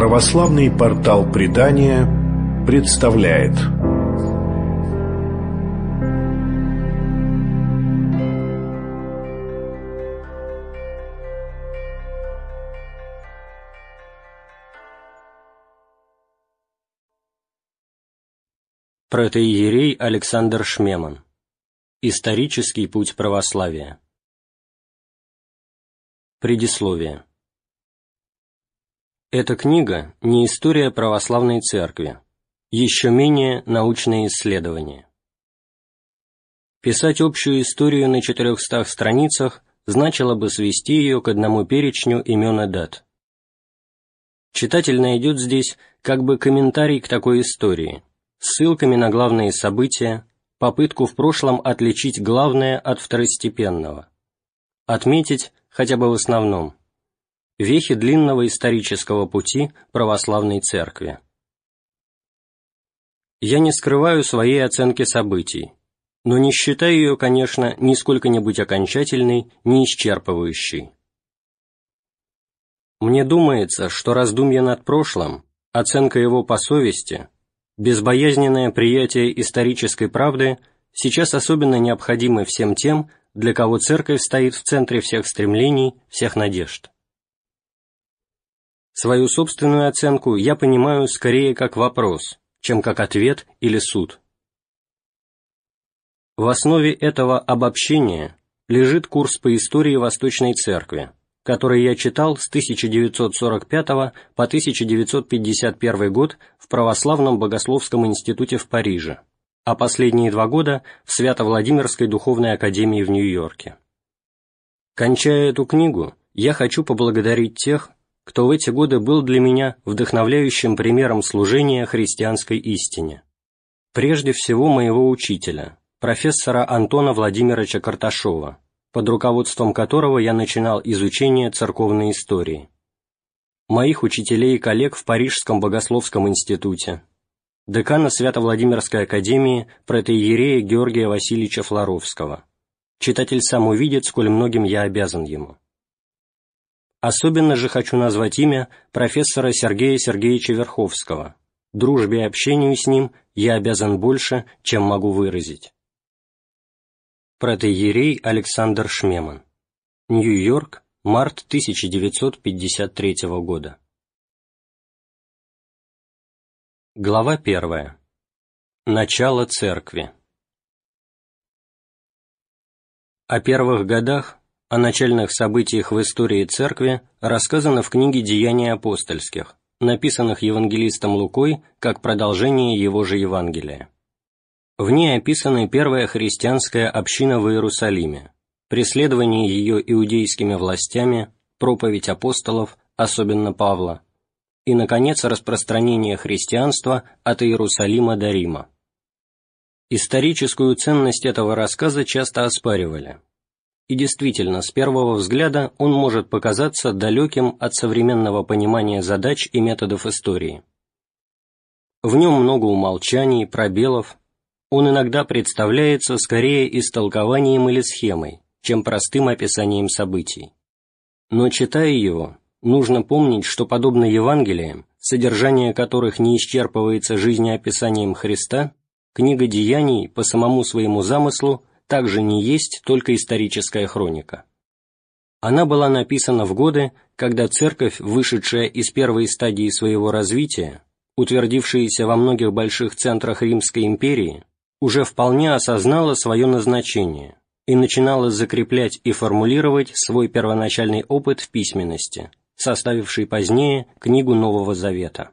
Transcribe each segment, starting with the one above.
Православный портал предания представляет. Протоиерей Александр Шмеман. Исторический путь православия. Предисловие Эта книга не история православной церкви, еще менее научные исследования. Писать общую историю на 400 страницах значило бы свести ее к одному перечню имен и дат. Читатель найдет здесь как бы комментарий к такой истории, ссылками на главные события, попытку в прошлом отличить главное от второстепенного, отметить, хотя бы в основном, вехи длинного исторического пути православной церкви. Я не скрываю своей оценки событий, но не считаю ее, конечно, ни сколько-нибудь окончательной, ни исчерпывающей. Мне думается, что раздумье над прошлым, оценка его по совести, безбоязненное приятие исторической правды сейчас особенно необходимы всем тем, для кого Церковь стоит в центре всех стремлений, всех надежд. Свою собственную оценку я понимаю скорее как вопрос, чем как ответ или суд. В основе этого обобщения лежит курс по истории Восточной Церкви, который я читал с 1945 по 1951 год в Православном Богословском институте в Париже а последние два года в Свято-Владимирской духовной академии в Нью-Йорке. Кончая эту книгу, я хочу поблагодарить тех, кто в эти годы был для меня вдохновляющим примером служения христианской истине. Прежде всего моего учителя, профессора Антона Владимировича Карташова, под руководством которого я начинал изучение церковной истории. Моих учителей и коллег в Парижском богословском институте, декана Свято-Владимирской академии протоиерея Георгия Васильевича Флоровского. Читатель сам увидит, сколь многим я обязан ему. Особенно же хочу назвать имя профессора Сергея Сергеевича Верховского. Дружбе и общению с ним я обязан больше, чем могу выразить. Протоиерей Александр Шмеман. Нью-Йорк, март 1953 года. Глава первая. Начало церкви. О первых годах, о начальных событиях в истории церкви рассказано в книге «Деяния апостольских», написанных евангелистом Лукой как продолжение его же Евангелия. В ней описана первая христианская община в Иерусалиме, преследование ее иудейскими властями, проповедь апостолов, особенно Павла, и, наконец, распространение христианства от Иерусалима до Рима. Историческую ценность этого рассказа часто оспаривали. И действительно, с первого взгляда он может показаться далеким от современного понимания задач и методов истории. В нем много умолчаний, пробелов, он иногда представляется скорее истолкованием или схемой, чем простым описанием событий. Но читая его, нужно помнить, что подобно Евангелиям, содержание которых не исчерпывается жизнеописанием Христа, книга Деяний по самому своему замыслу также не есть только историческая хроника. Она была написана в годы, когда церковь, вышедшая из первой стадии своего развития, утвердившаяся во многих больших центрах Римской империи, уже вполне осознала свое назначение и начинала закреплять и формулировать свой первоначальный опыт в письменности – составивший позднее книгу Нового Завета.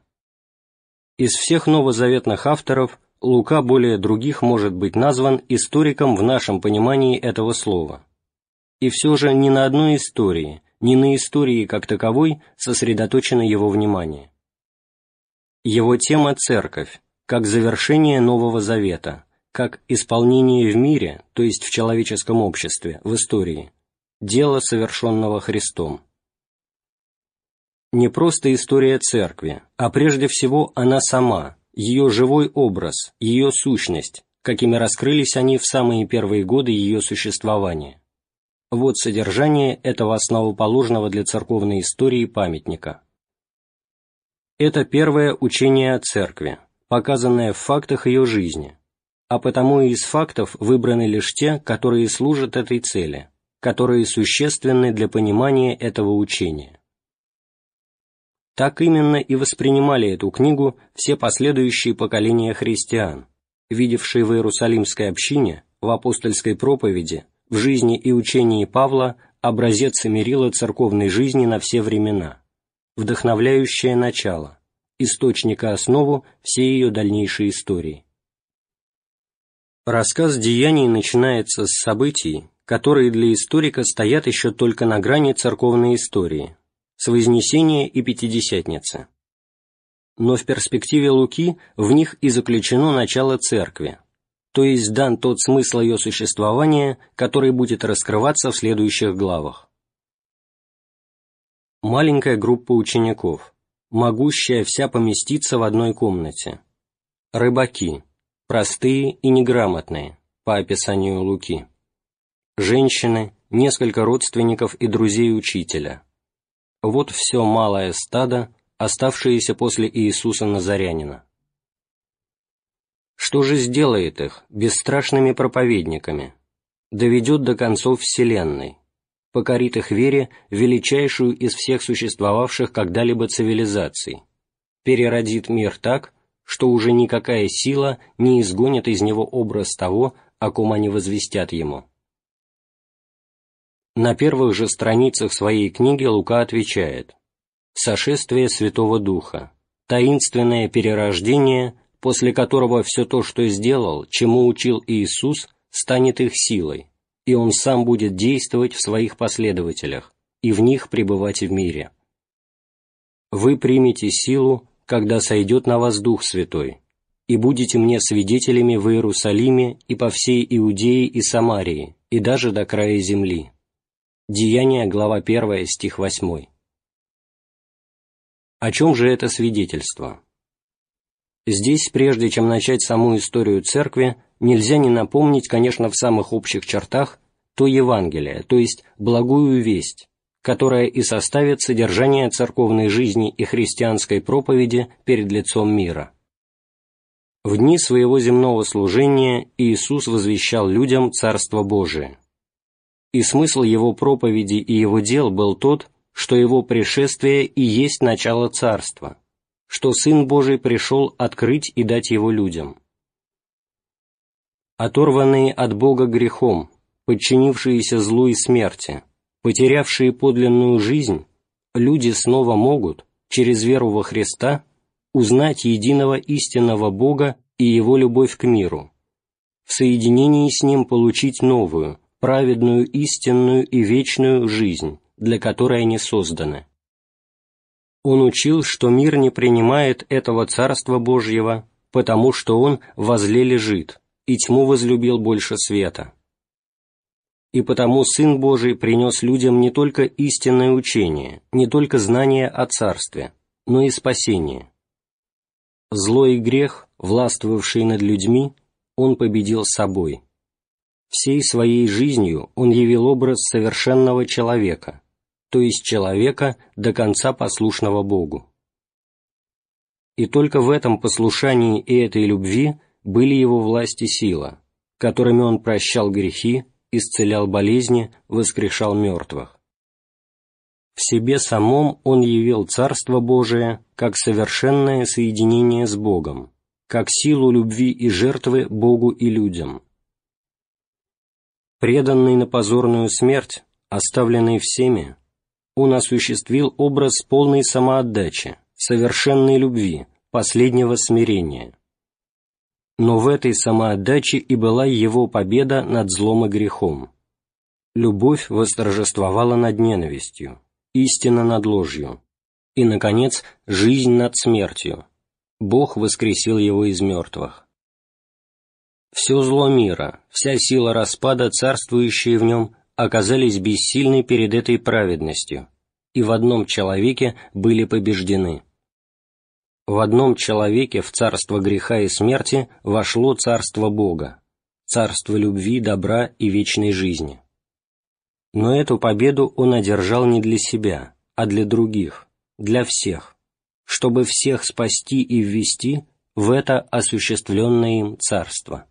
Из всех новозаветных авторов Лука более других может быть назван историком в нашем понимании этого слова. И все же ни на одной истории, ни на истории как таковой сосредоточено его внимание. Его тема – церковь, как завершение Нового Завета, как исполнение в мире, то есть в человеческом обществе, в истории, дело, совершенного Христом не просто история церкви, а прежде всего она сама, ее живой образ, ее сущность, какими раскрылись они в самые первые годы ее существования. Вот содержание этого основоположного для церковной истории памятника. Это первое учение о Церкви, показанное в фактах ее жизни, а потому и из фактов выбраны лишь те, которые служат этой цели, которые существенны для понимания этого учения. Так именно и воспринимали эту книгу все последующие поколения христиан, видевшие в Иерусалимской общине, в апостольской проповеди, в жизни и учении Павла образец и церковной жизни на все времена, вдохновляющее начало, источника основу всей ее дальнейшей истории. Рассказ деяний начинается с событий, которые для историка стоят еще только на грани церковной истории, с Вознесения и Пятидесятницы. Но в перспективе Луки в них и заключено начало церкви, то есть дан тот смысл ее существования, который будет раскрываться в следующих главах. Маленькая группа учеников, могущая вся поместиться в одной комнате. Рыбаки, простые и неграмотные, по описанию Луки. Женщины, несколько родственников и друзей учителя. Вот все малое стадо, оставшееся после Иисуса Назарянина. Что же сделает их бесстрашными проповедниками? Доведет до концов Вселенной, покорит их вере величайшую из всех существовавших когда-либо цивилизаций, переродит мир так, что уже никакая сила не изгонит из него образ того, о ком они возвестят ему. На первых же страницах своей книги Лука отвечает «Сошествие Святого Духа, таинственное перерождение после которого все то, что сделал, чему учил Иисус, станет их силой, и Он сам будет действовать в своих последователях и в них пребывать в мире. Вы примете силу, когда сойдет на вас Дух Святой, и будете мне свидетелями в Иерусалиме и по всей Иудее и Самарии, и даже до края земли». Деяние, глава 1, стих 8. О чем же это свидетельство? Здесь, прежде чем начать саму историю церкви, нельзя не напомнить, конечно, в самых общих чертах, то Евангелие, то есть благую весть, которая и составит содержание церковной жизни и христианской проповеди перед лицом мира. В дни своего земного служения Иисус возвещал людям Царство Божие. И смысл его проповеди и его дел был тот, что его пришествие и есть начало Царства – что Сын Божий пришел открыть и дать его людям. Оторванные от Бога грехом, подчинившиеся злу и смерти, потерявшие подлинную жизнь, люди снова могут, через веру во Христа, узнать единого истинного Бога и Его любовь к миру, в соединении с Ним получить новую, праведную, истинную и вечную жизнь, для которой они созданы. Он учил, что мир не принимает этого Царства Божьего, потому что он возле лежит, и тьму возлюбил больше света. И потому Сын Божий принес людям не только истинное учение, не только знание о Царстве, но и спасение. Зло и грех, властвовавшие над людьми, Он победил собой. Всей своей жизнью Он явил образ совершенного человека – то есть человека, до конца послушного Богу. И только в этом послушании и этой любви были его власть и сила, которыми он прощал грехи, исцелял болезни, воскрешал мертвых. В себе самом он явил Царство Божие как совершенное соединение с Богом, как силу любви и жертвы Богу и людям. Преданный на позорную смерть, оставленный всеми, он осуществил образ полной самоотдачи, совершенной любви, последнего смирения. Но в этой самоотдаче и была его победа над злом и грехом. Любовь восторжествовала над ненавистью, истина над ложью, и, наконец, жизнь над смертью. Бог воскресил его из мертвых. Все зло мира, вся сила распада, царствующая в нем, оказались бессильны перед этой праведностью и в одном человеке были побеждены. В одном человеке в царство греха и смерти вошло царство Бога, царство любви, добра и вечной жизни. Но эту победу он одержал не для себя, а для других, для всех, чтобы всех спасти и ввести в это осуществленное им царство.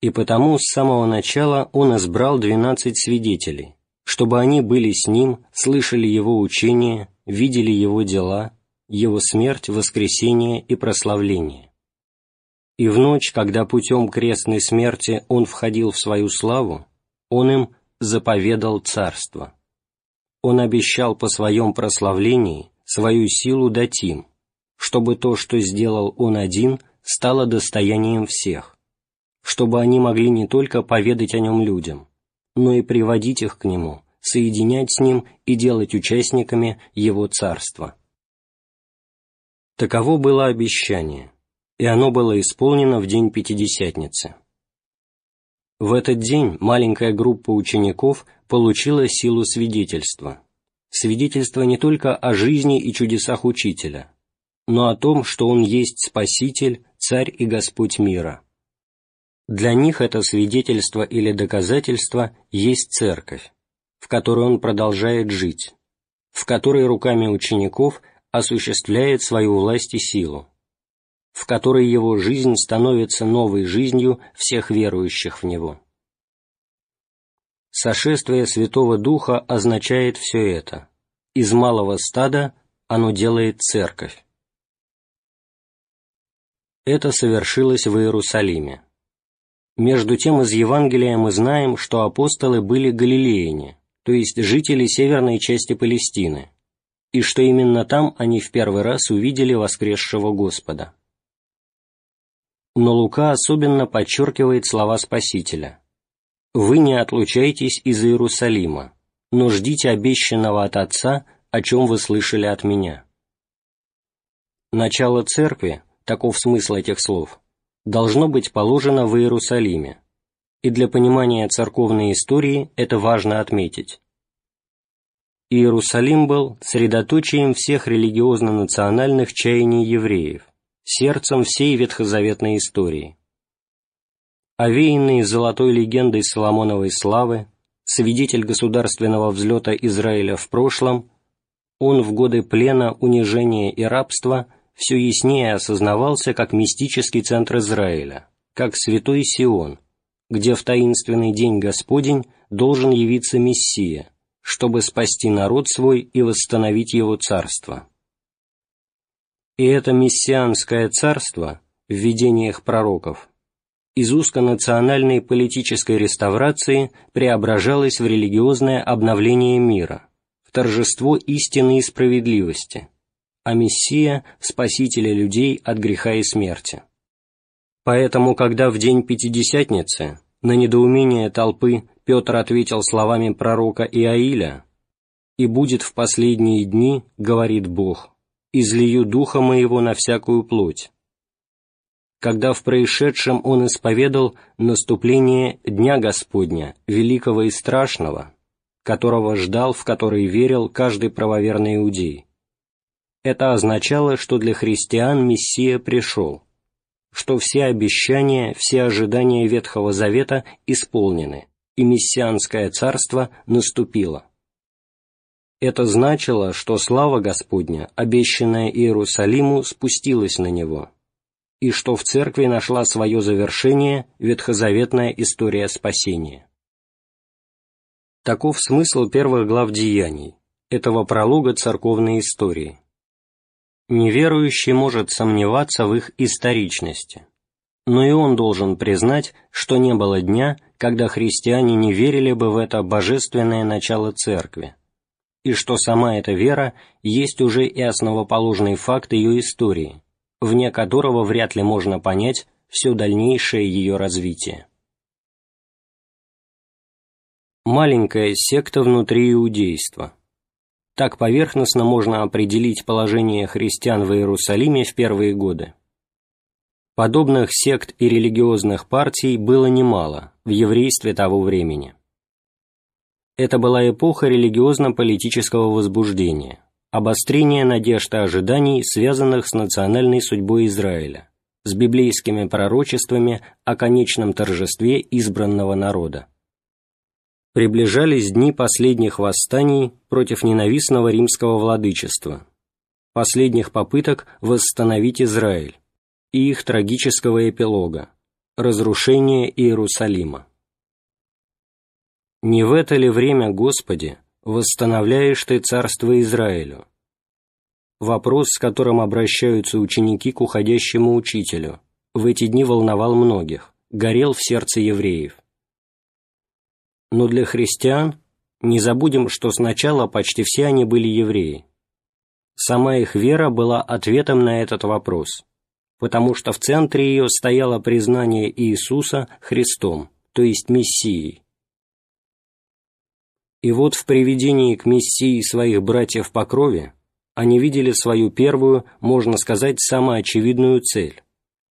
И потому с самого начала он избрал двенадцать свидетелей, чтобы они были с ним, слышали его учение, видели его дела, его смерть, воскресение и прославление. И в ночь, когда путем крестной смерти он входил в свою славу, он им заповедал царство. Он обещал по своем прославлении свою силу дать им, чтобы то, что сделал он один, стало достоянием всех, чтобы они могли не только поведать о нем людям, но и приводить их к нему, соединять с ним и делать участниками его царства. Таково было обещание, и оно было исполнено в день Пятидесятницы. В этот день маленькая группа учеников получила силу свидетельства. Свидетельство не только о жизни и чудесах Учителя, но о том, что Он есть Спаситель, Царь и Господь мира. Для них это свидетельство или доказательство есть Церковь, в которой Он продолжает жить, в которой руками учеников – осуществляет свою власть и силу, в которой его жизнь становится новой жизнью всех верующих в него. Сошествие Святого Духа означает все это. Из малого стада оно делает церковь. Это совершилось в Иерусалиме. Между тем из Евангелия мы знаем, что апостолы были галилеяне, то есть жители северной части Палестины, и что именно там они в первый раз увидели воскресшего Господа. Но Лука особенно подчеркивает слова Спасителя. «Вы не отлучайтесь из Иерусалима, но ждите обещанного от Отца, о чем вы слышали от Меня». Начало церкви, таков смысл этих слов, должно быть положено в Иерусалиме, и для понимания церковной истории это важно отметить. Иерусалим был средоточием всех религиозно-национальных чаяний евреев, сердцем всей ветхозаветной истории. Овеянный золотой легендой Соломоновой славы, свидетель государственного взлета Израиля в прошлом, он в годы плена, унижения и рабства все яснее осознавался как мистический центр Израиля, как святой Сион, где в таинственный день Господень должен явиться Мессия – чтобы спасти народ свой и восстановить его царство. И это мессианское царство в видениях пророков из узконациональной политической реставрации преображалось в религиозное обновление мира, в торжество истины и справедливости, а Мессия – спасителя людей от греха и смерти. Поэтому, когда в день Пятидесятницы на недоумение толпы Петр ответил словами пророка Иаиля, «И будет в последние дни, — говорит Бог, — излию духа моего на всякую плоть». Когда в происшедшем он исповедал наступление Дня Господня, великого и страшного, которого ждал, в который верил каждый правоверный иудей. Это означало, что для христиан Мессия пришел, что все обещания, все ожидания Ветхого Завета исполнены, и мессианское царство наступило. Это значило, что слава Господня, обещанная Иерусалиму, спустилась на него, и что в церкви нашла свое завершение ветхозаветная история спасения. Таков смысл первых глав деяний, этого пролога церковной истории. Неверующий может сомневаться в их историчности, но и он должен признать, что не было дня, когда христиане не верили бы в это божественное начало Церкви, и что сама эта вера есть уже и основоположный факт ее истории, вне которого вряд ли можно понять все дальнейшее ее развитие. Маленькая секта внутри иудейства. Так поверхностно можно определить положение христиан в Иерусалиме в первые годы. Подобных сект и религиозных партий было немало в еврействе того времени. Это была эпоха религиозно-политического возбуждения, обострения надежд и ожиданий, связанных с национальной судьбой Израиля, с библейскими пророчествами о конечном торжестве избранного народа. Приближались дни последних восстаний против ненавистного римского владычества, последних попыток восстановить Израиль и их трагического эпилога – разрушение Иерусалима. «Не в это ли время, Господи, восстановляешь Ты царство Израилю?» Вопрос, с которым обращаются ученики к уходящему учителю, в эти дни волновал многих, горел в сердце евреев. Но для христиан не забудем, что сначала почти все они были евреи. Сама их вера была ответом на этот вопрос, потому что в центре ее стояло признание Иисуса Христом, то есть Мессией. И вот в приведении к Мессии своих братьев по крови они видели свою первую, можно сказать, самоочевидную цель,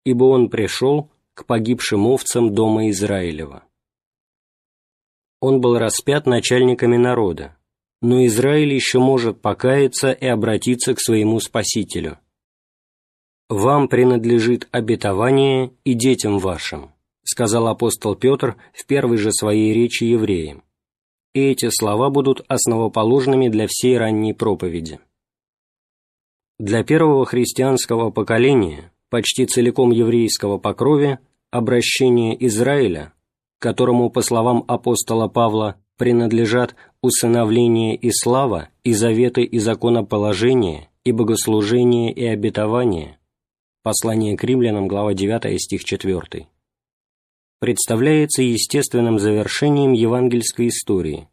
ибо он пришел к погибшим овцам дома Израилева. Он был распят начальниками народа, но Израиль еще может покаяться и обратиться к своему Спасителю. «Вам принадлежит обетование и детям вашим», сказал апостол Петр в первой же своей речи евреям. И эти слова будут основоположными для всей ранней проповеди. Для первого христианского поколения, почти целиком еврейского по крови, обращение Израиля, которому, по словам апостола Павла, принадлежат усыновление и слава, и заветы и законоположение, и богослужение и обетование. Послание к римлянам, глава 9, стих 4. Представляется естественным завершением евангельской истории,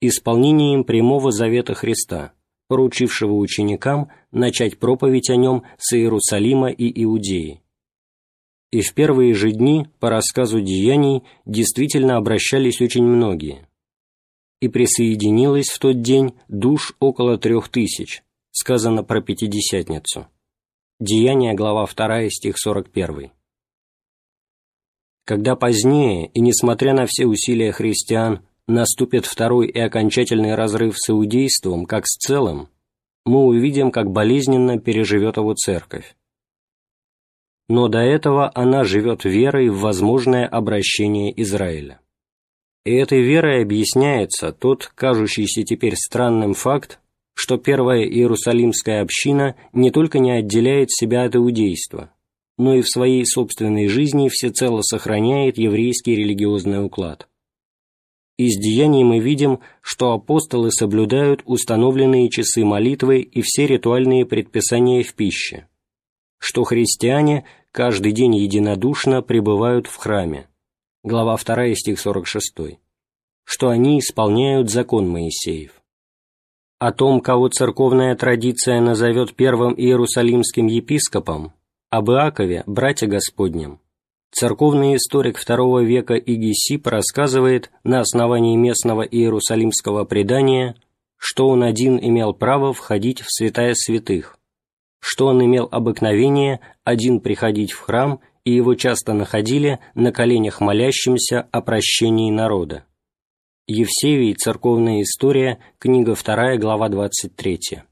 исполнением прямого завета Христа, поручившего ученикам начать проповедь о нем с Иерусалима и Иудеи. И в первые же дни, по рассказу деяний, действительно обращались очень многие – и присоединилось в тот день душ около трех тысяч, сказано про Пятидесятницу. Деяние, глава 2, стих 41. Когда позднее, и несмотря на все усилия христиан, наступит второй и окончательный разрыв с иудейством как с целым, мы увидим, как болезненно переживет его церковь. Но до этого она живет верой в возможное обращение Израиля. И этой верой объясняется тот, кажущийся теперь странным факт, что первая Иерусалимская община не только не отделяет себя от иудейства, но и в своей собственной жизни всецело сохраняет еврейский религиозный уклад. Из деяний мы видим, что апостолы соблюдают установленные часы молитвы и все ритуальные предписания в пище, что христиане каждый день единодушно пребывают в храме, глава 2, стих 46, что они исполняют закон Моисеев. О том, кого церковная традиция назовет первым иерусалимским епископом, об Иакове, братья Господнем, церковный историк II века Игисип рассказывает на основании местного иерусалимского предания, что он один имел право входить в святая святых, что он имел обыкновение один приходить в храм и его часто находили на коленях молящимся о прощении народа. Евсевий, Церковная история, книга 2, глава 23.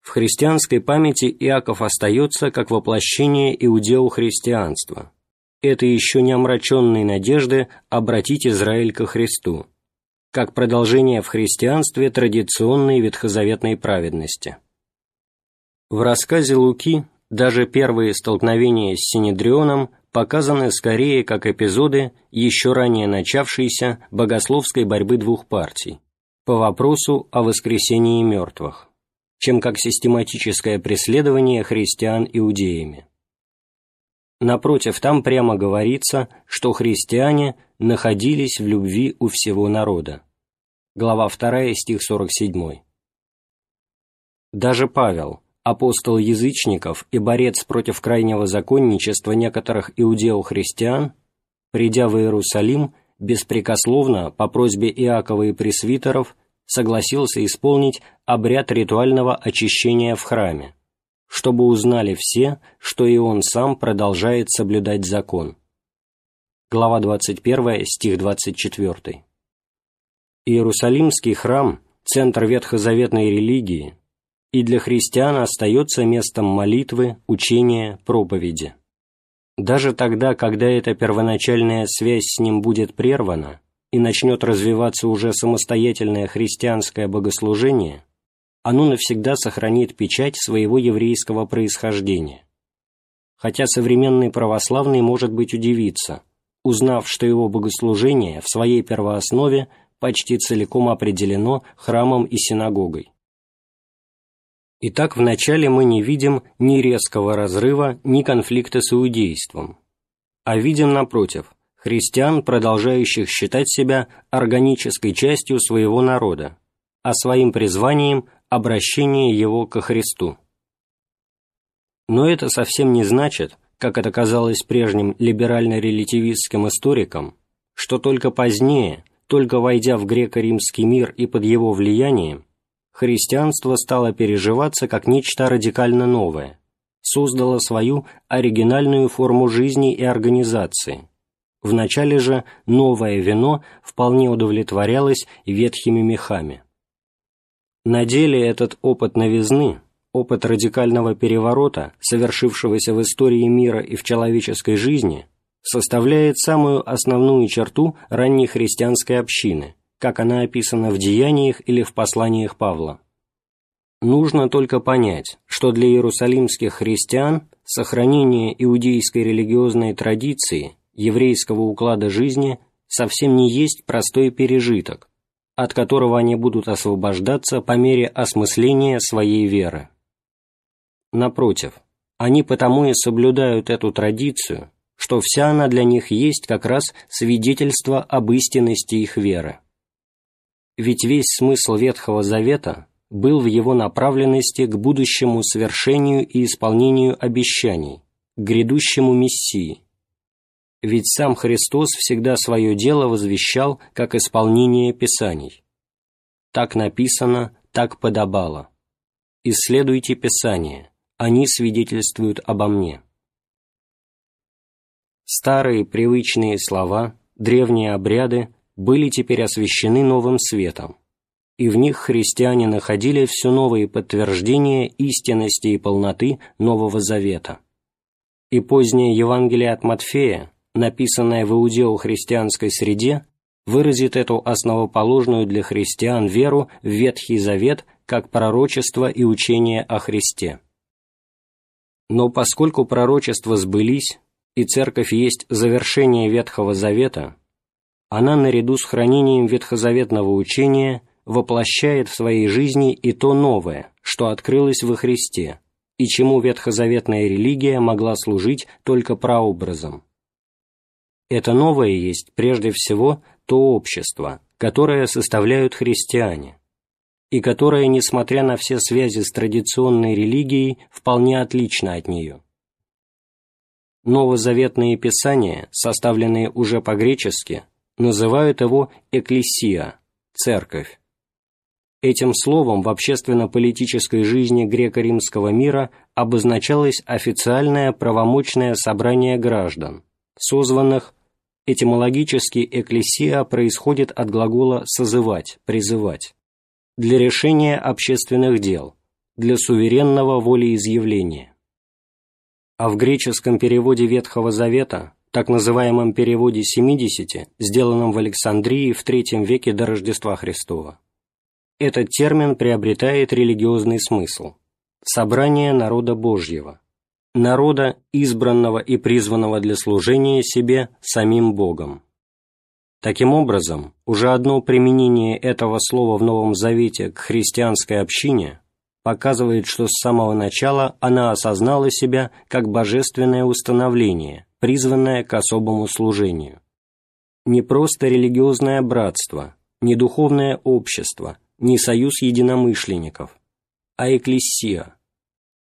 В христианской памяти Иаков остается как воплощение иудео-христианства. Это еще не омраченные надежды обратить Израиль ко Христу, как продолжение в христианстве традиционной ветхозаветной праведности. В рассказе Луки даже первые столкновения с Синедрионом показаны скорее как эпизоды еще ранее начавшейся богословской борьбы двух партий по вопросу о воскресении мертвых, чем как систематическое преследование христиан иудеями. Напротив, там прямо говорится, что христиане находились в любви у всего народа. Глава 2, стих 47. Даже Павел, апостол язычников и борец против крайнего законничества некоторых иудео-христиан, придя в Иерусалим, беспрекословно, по просьбе Иакова и пресвитеров, согласился исполнить обряд ритуального очищения в храме, чтобы узнали все, что и он сам продолжает соблюдать закон. Глава 21, стих 24. Иерусалимский храм – центр ветхозаветной религии, и для христиан остается местом молитвы, учения, проповеди. Даже тогда, когда эта первоначальная связь с ним будет прервана и начнет развиваться уже самостоятельное христианское богослужение, оно навсегда сохранит печать своего еврейского происхождения. Хотя современный православный может быть удивиться, узнав, что его богослужение в своей первооснове почти целиком определено храмом и синагогой. Итак, вначале мы не видим ни резкого разрыва, ни конфликта с иудейством, а видим, напротив, христиан, продолжающих считать себя органической частью своего народа, а своим призванием – обращение его ко Христу. Но это совсем не значит, как это казалось прежним либерально-релятивистским историкам, что только позднее, только войдя в греко-римский мир и под его влиянием, христианство стало переживаться как нечто радикально новое, создало свою оригинальную форму жизни и организации. Вначале же новое вино вполне удовлетворялось ветхими мехами. На деле этот опыт новизны, опыт радикального переворота, совершившегося в истории мира и в человеческой жизни, составляет самую основную черту ранней христианской общины, как она описана в деяниях или в посланиях Павла. Нужно только понять, что для иерусалимских христиан сохранение иудейской религиозной традиции, еврейского уклада жизни совсем не есть простой пережиток, от которого они будут освобождаться по мере осмысления своей веры. Напротив, они потому и соблюдают эту традицию, что вся она для них есть как раз свидетельство об истинности их веры. Ведь весь смысл Ветхого Завета был в его направленности к будущему совершению и исполнению обещаний, к грядущему Мессии. Ведь сам Христос всегда свое дело возвещал как исполнение Писаний. Так написано, так подобало. Исследуйте Писание, они свидетельствуют обо мне. Старые привычные слова, древние обряды были теперь освящены новым светом, и в них христиане находили все новые подтверждения истинности и полноты Нового Завета. И позднее Евангелие от Матфея, написанное в иудео-христианской среде, выразит эту основоположную для христиан веру в Ветхий Завет как пророчество и учение о Христе. Но поскольку пророчества сбылись, и Церковь есть завершение Ветхого Завета, она наряду с хранением ветхозаветного учения воплощает в своей жизни и то новое, что открылось во Христе, и чему ветхозаветная религия могла служить только прообразом. Это новое есть прежде всего то общество, которое составляют христиане, и которое, несмотря на все связи с традиционной религией, вполне отлично от нее. Новозаветные писания, составленные уже по-гречески, называют его «экклесия» – «церковь». Этим словом в общественно-политической жизни греко-римского мира обозначалось официальное правомочное собрание граждан, созванных, этимологически «экклесия» происходит от глагола «созывать», «призывать», для решения общественных дел, для суверенного волеизъявления а в греческом переводе Ветхого Завета, так называемом переводе 70, сделанном в Александрии в III веке до Рождества Христова, этот термин приобретает религиозный смысл – собрание народа Божьего, народа, избранного и призванного для служения себе самим Богом. Таким образом, уже одно применение этого слова в Новом Завете к христианской общине показывает, что с самого начала она осознала себя как божественное установление, призванное к особому служению. Не просто религиозное братство, не духовное общество, не союз единомышленников, а экклесия,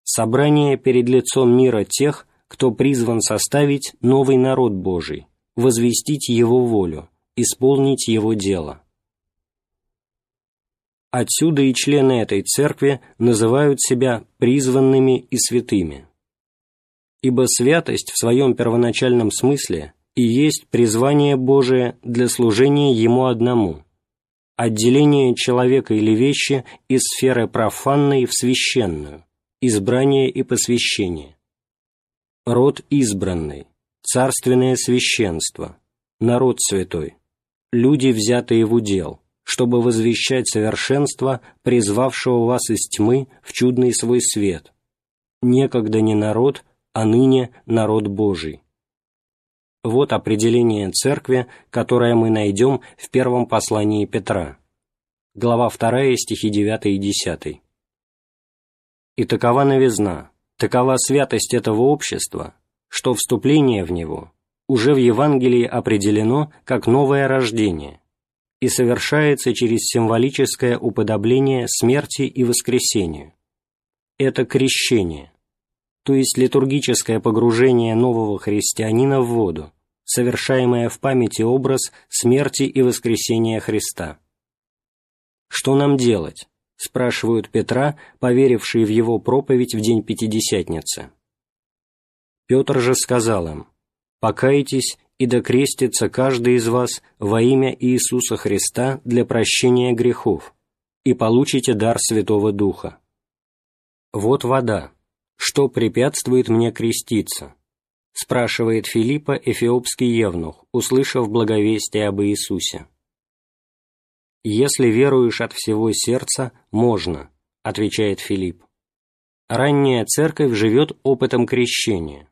собрание перед лицом мира тех, кто призван составить новый народ Божий, возвестить его волю, исполнить его дело. Отсюда и члены этой церкви называют себя призванными и святыми. Ибо святость в своем первоначальном смысле и есть призвание Божие для служения Ему одному, отделение человека или вещи из сферы профанной в священную, избрание и посвящение. Род избранный, царственное священство, народ святой, люди, взятые в удел, чтобы возвещать совершенство, призвавшего вас из тьмы в чудный свой свет. Некогда не народ, а ныне народ Божий. Вот определение церкви, которое мы найдем в первом послании Петра. Глава 2, стихи 9 и 10. «И такова новизна, такова святость этого общества, что вступление в него уже в Евангелии определено как новое рождение и совершается через символическое уподобление смерти и воскресению. Это крещение, то есть литургическое погружение нового христианина в воду, совершаемое в памяти образ смерти и воскресения Христа. «Что нам делать?» – спрашивают Петра, поверившие в его проповедь в день Пятидесятницы. Петр же сказал им, «Покайтесь и докрестится каждый из вас во имя Иисуса Христа для прощения грехов, и получите дар Святого Духа. Вот вода. Что препятствует мне креститься? спрашивает Филиппа эфиопский евнух, услышав благовестие об Иисусе. «Если веруешь от всего сердца, можно», — отвечает Филипп. Ранняя церковь живет опытом крещения.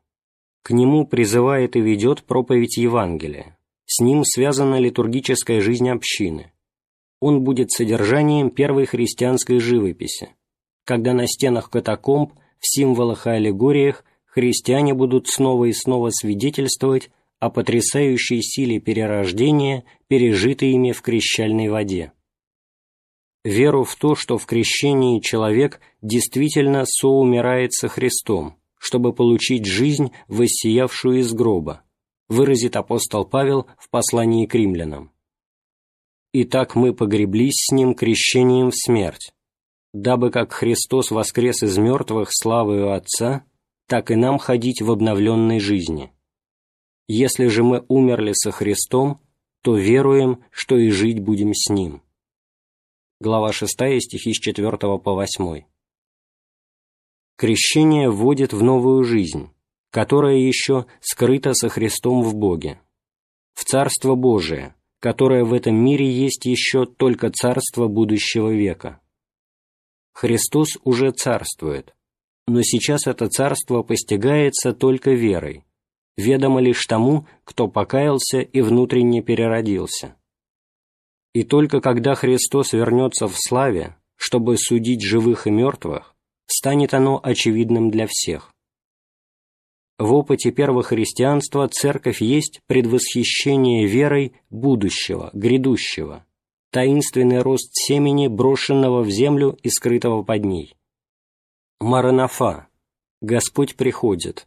К нему призывает и ведет проповедь Евангелия. С ним связана литургическая жизнь общины. Он будет содержанием первой христианской живописи, когда на стенах катакомб, в символах и аллегориях христиане будут снова и снова свидетельствовать о потрясающей силе перерождения, пережитой ими в крещальной воде. Веру в то, что в крещении человек действительно соумирает со Христом, чтобы получить жизнь, воссиявшую из гроба, выразит апостол Павел в послании к римлянам. «Итак мы погреблись с Ним крещением в смерть, дабы как Христос воскрес из мертвых славою Отца, так и нам ходить в обновленной жизни. Если же мы умерли со Христом, то веруем, что и жить будем с Ним». Глава 6, стихи с 4 по 8 крещение вводит в новую жизнь, которая еще скрыта со Христом в Боге, в Царство Божие, которое в этом мире есть еще только Царство будущего века. Христос уже царствует, но сейчас это царство постигается только верой, ведомо лишь тому, кто покаялся и внутренне переродился. И только когда Христос вернется в славе, чтобы судить живых и мертвых, станет оно очевидным для всех. В опыте первого христианства церковь есть предвосхищение верой будущего, грядущего, таинственный рост семени, брошенного в землю и скрытого под ней. Маранафа, Господь приходит.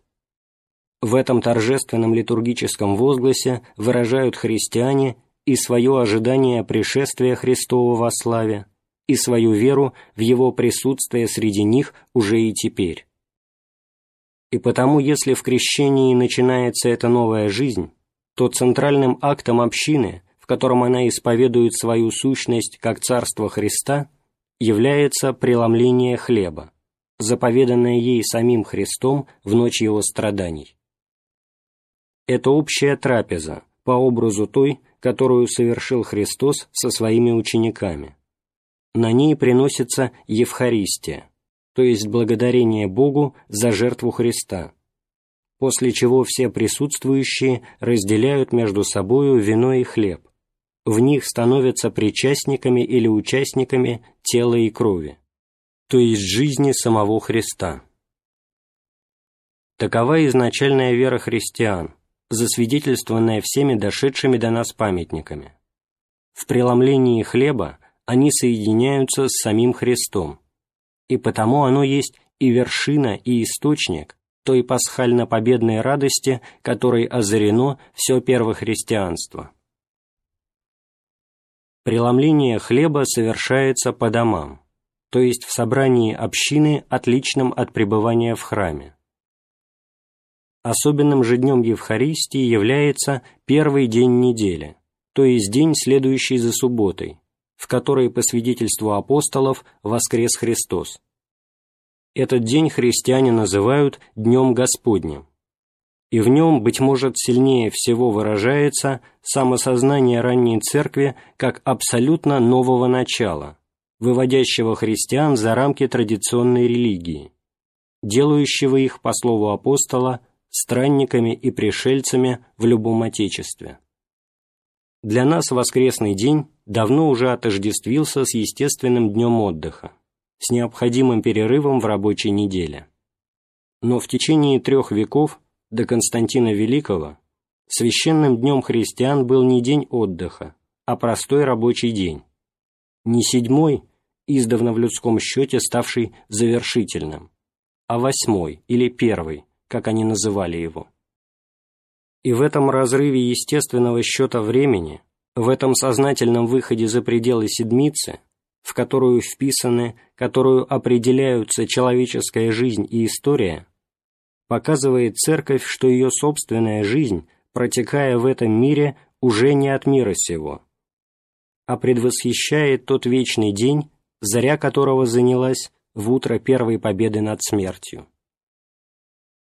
В этом торжественном литургическом возгласе выражают христиане и свое ожидание пришествия Христова во славе, и свою веру в его присутствие среди них уже и теперь. И потому, если в крещении начинается эта новая жизнь, то центральным актом общины, в котором она исповедует свою сущность как Царство Христа, является преломление хлеба, заповеданное ей самим Христом в ночь его страданий. Это общая трапеза, по образу той, которую совершил Христос со своими учениками на ней приносится Евхаристия, то есть благодарение Богу за жертву Христа, после чего все присутствующие разделяют между собою вино и хлеб, в них становятся причастниками или участниками тела и крови, то есть жизни самого Христа. Такова изначальная вера христиан, засвидетельствованная всеми дошедшими до нас памятниками. В преломлении хлеба они соединяются с самим Христом, и потому оно есть и вершина, и источник той пасхально-победной радости, которой озарено все первохристианство. Преломление хлеба совершается по домам, то есть в собрании общины, отличном от пребывания в храме. Особенным же днем Евхаристии является первый день недели, то есть день, следующий за субботой, в которой, по свидетельству апостолов, воскрес Христос. Этот день христиане называют Днем Господним. И в нем, быть может, сильнее всего выражается самосознание ранней церкви как абсолютно нового начала, выводящего христиан за рамки традиционной религии, делающего их, по слову апостола, странниками и пришельцами в любом отечестве. Для нас воскресный день давно уже отождествился с естественным днем отдыха, с необходимым перерывом в рабочей неделе. Но в течение трех веков до Константина Великого священным днем христиан был не день отдыха, а простой рабочий день. Не седьмой, издавна в людском счете ставший завершительным, а восьмой или первый, как они называли его. И в этом разрыве естественного счета времени, в этом сознательном выходе за пределы седмицы, в которую вписаны, которую определяются человеческая жизнь и история, показывает Церковь, что ее собственная жизнь, протекая в этом мире, уже не от мира сего, а предвосхищает тот вечный день, заря которого занялась в утро первой победы над смертью.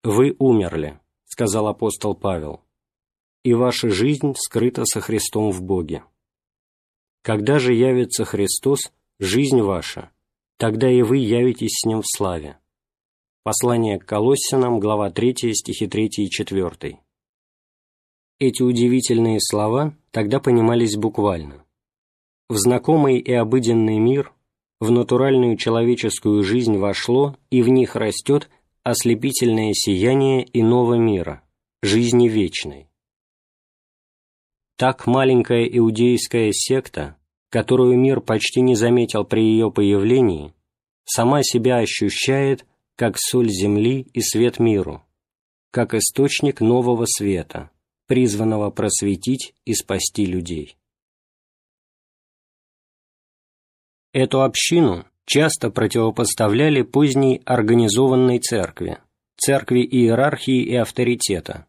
«Вы умерли», — сказал апостол Павел, — «и ваша жизнь скрыта со Христом в Боге. Когда же явится Христос, жизнь ваша, тогда и вы явитесь с Ним в славе». Послание к Колоссянам, глава 3, стихи 3 и 4. Эти удивительные слова тогда понимались буквально. В знакомый и обыденный мир, в натуральную человеческую жизнь вошло и в них растет ослепительное сияние иного мира, жизни вечной. Так маленькая иудейская секта, которую мир почти не заметил при ее появлении, сама себя ощущает как соль земли и свет миру, как источник нового света, призванного просветить и спасти людей. Эту общину часто противопоставляли поздней организованной церкви, церкви иерархии и авторитета,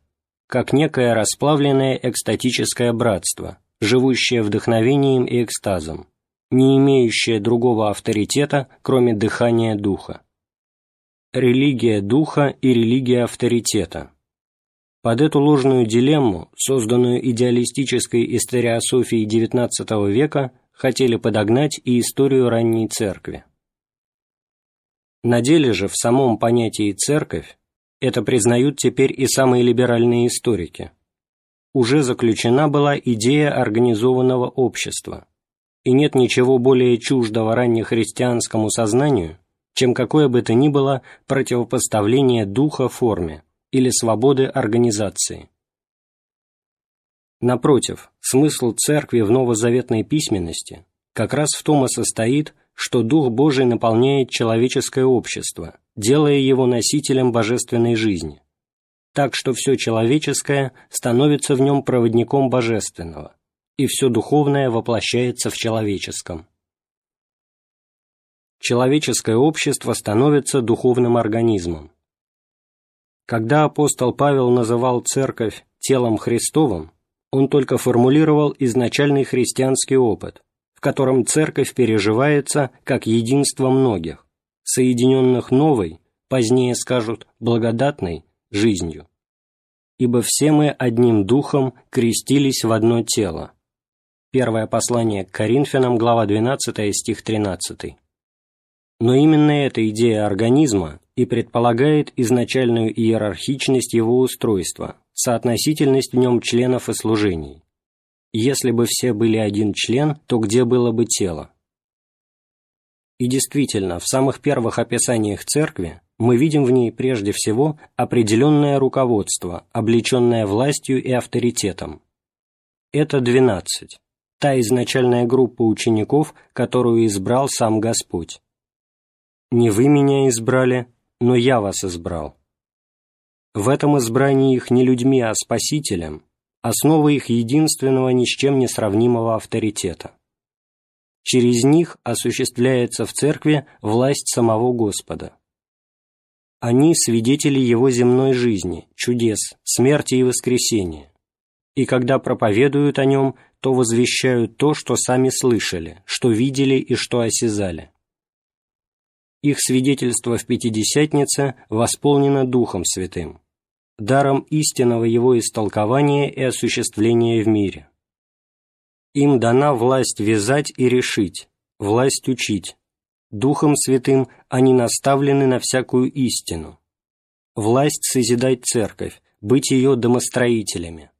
как некое расплавленное экстатическое братство, живущее вдохновением и экстазом, не имеющее другого авторитета, кроме дыхания духа религия духа и религия авторитета. Под эту ложную дилемму, созданную идеалистической историософией XIX века, хотели подогнать и историю ранней церкви. На деле же в самом понятии «церковь» это признают теперь и самые либеральные историки. Уже заключена была идея организованного общества, и нет ничего более чуждого раннехристианскому сознанию, чем какое бы то ни было противопоставление духа форме или свободы организации. Напротив, смысл церкви в новозаветной письменности как раз в том и состоит, что Дух Божий наполняет человеческое общество, делая его носителем божественной жизни, так что все человеческое становится в нем проводником божественного, и все духовное воплощается в человеческом человеческое общество становится духовным организмом. Когда апостол Павел называл церковь телом Христовым, он только формулировал изначальный христианский опыт, в котором церковь переживается как единство многих, соединенных новой, позднее скажут, благодатной жизнью. Ибо все мы одним духом крестились в одно тело. Первое послание к Коринфянам, глава 12, стих 13. Но именно эта идея организма и предполагает изначальную иерархичность его устройства, соотносительность в нем членов и служений. Если бы все были один член, то где было бы тело? И действительно, в самых первых описаниях церкви мы видим в ней прежде всего определенное руководство, облеченное властью и авторитетом. Это двенадцать, та изначальная группа учеников, которую избрал сам Господь. Не вы меня избрали, но я вас избрал. В этом избрании их не людьми, а Спасителем, основа их единственного ни с чем не сравнимого авторитета. Через них осуществляется в церкви власть самого Господа. Они свидетели Его земной жизни, чудес, смерти и воскресения. И когда проповедуют о Нем, то возвещают то, что сами слышали, что видели и что осязали. Их свидетельство в Пятидесятнице восполнено Духом Святым. даром истинного его истолкования и осуществления в мире. Им дана власть вязать и решить, власть учить. Духом Святым они наставлены на всякую истину. Власть созидать церковь, быть ее домостроителями.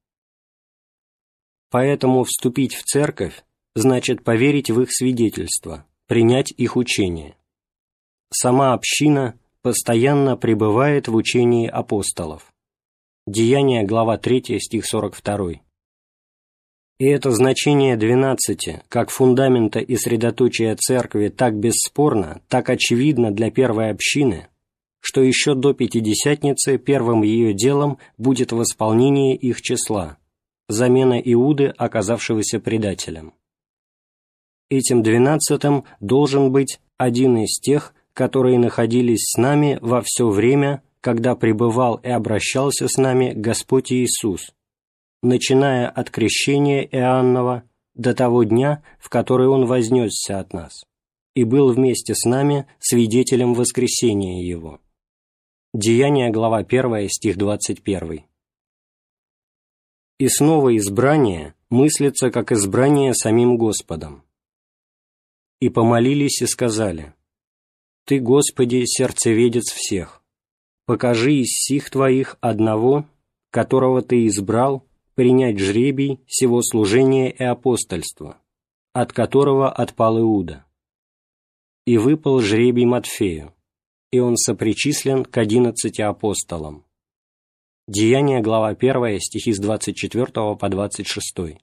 Поэтому вступить в церковь значит поверить в их свидетельство, принять их учение. Сама община постоянно пребывает в учении апостолов. Деяние, глава 3, стих 42. И это значение двенадцати, как фундамента и средоточия церкви, так бесспорно, так очевидно для первой общины, что еще до Пятидесятницы первым ее делом будет восполнение их числа, замена Иуды, оказавшегося предателем. Этим двенадцатым должен быть один из тех, которые находились с нами во все время, когда пребывал и обращался с нами Господь Иисус, начиная от крещения Иоаннова до того дня, в который Он вознесся от нас, и был вместе с нами свидетелем воскресения Его. Деяние, глава 1, стих 21. И снова избрание мыслится как избрание самим Господом. «И помолились и сказали, Ты, Господи, сердцеведец всех, покажи из сих Твоих одного, которого Ты избрал, принять жребий всего служения и апостольства, от которого отпал Иуда. И выпал жребий Матфею, и он сопричислен к одиннадцати апостолам. Деяние, глава 1, стихи с 24 по 26.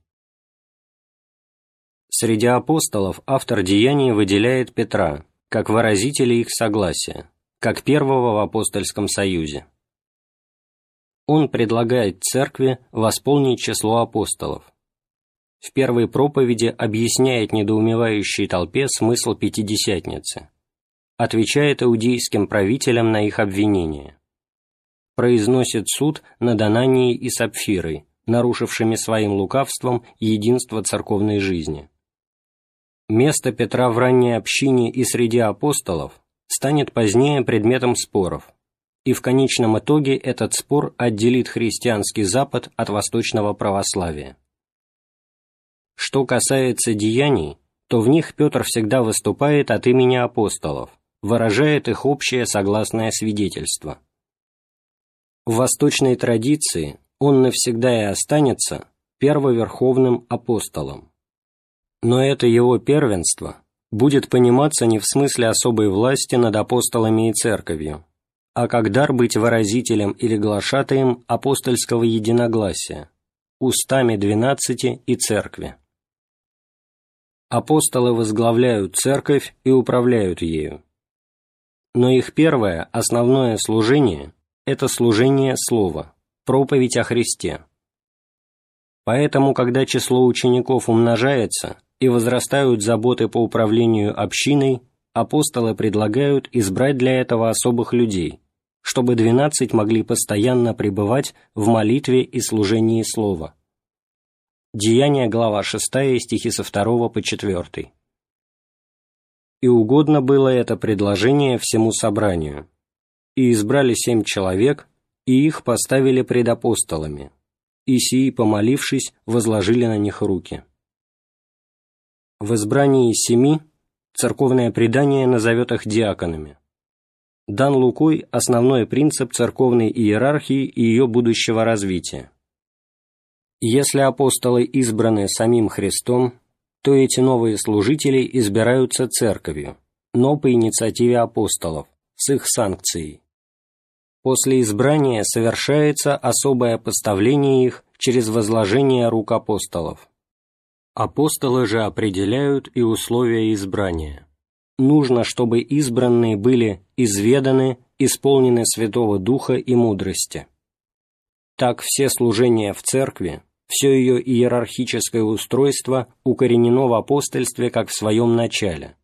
Среди апостолов автор Деяния выделяет Петра, как выразителя их согласия, как первого в апостольском союзе. Он предлагает церкви восполнить число апостолов. В первой проповеди объясняет недоумевающей толпе смысл Пятидесятницы, отвечает иудейским правителям на их обвинения, произносит суд над Ананией и Сапфирой, нарушившими своим лукавством единство церковной жизни. Место Петра в ранней общине и среди апостолов станет позднее предметом споров, и в конечном итоге этот спор отделит христианский Запад от восточного православия. Что касается деяний, то в них Петр всегда выступает от имени апостолов, выражает их общее согласное свидетельство. В восточной традиции он навсегда и останется первоверховным апостолом. Но это его первенство будет пониматься не в смысле особой власти над апостолами и церковью, а как дар быть выразителем или глашатаем апостольского единогласия, устами двенадцати и церкви. Апостолы возглавляют церковь и управляют ею. Но их первое, основное служение – это служение Слова, проповедь о Христе. Поэтому, когда число учеников умножается – и возрастают заботы по управлению общиной, апостолы предлагают избрать для этого особых людей, чтобы двенадцать могли постоянно пребывать в молитве и служении Слова. Деяние, глава 6, стихи со 2 по 4. «И угодно было это предложение всему собранию. И избрали семь человек, и их поставили пред апостолами, и сии, помолившись, возложили на них руки». В избрании семи церковное предание назовет их диаконами. Дан Лукой основной принцип церковной иерархии и ее будущего развития. Если апостолы избраны самим Христом, то эти новые служители избираются церковью, но по инициативе апостолов, с их санкцией. После избрания совершается особое поставление их через возложение рук апостолов. Апостолы же определяют и условия избрания. Нужно, чтобы избранные были изведаны, исполнены Святого Духа и мудрости. Так все служения в Церкви, все ее иерархическое устройство укоренено в апостольстве как в своем начале,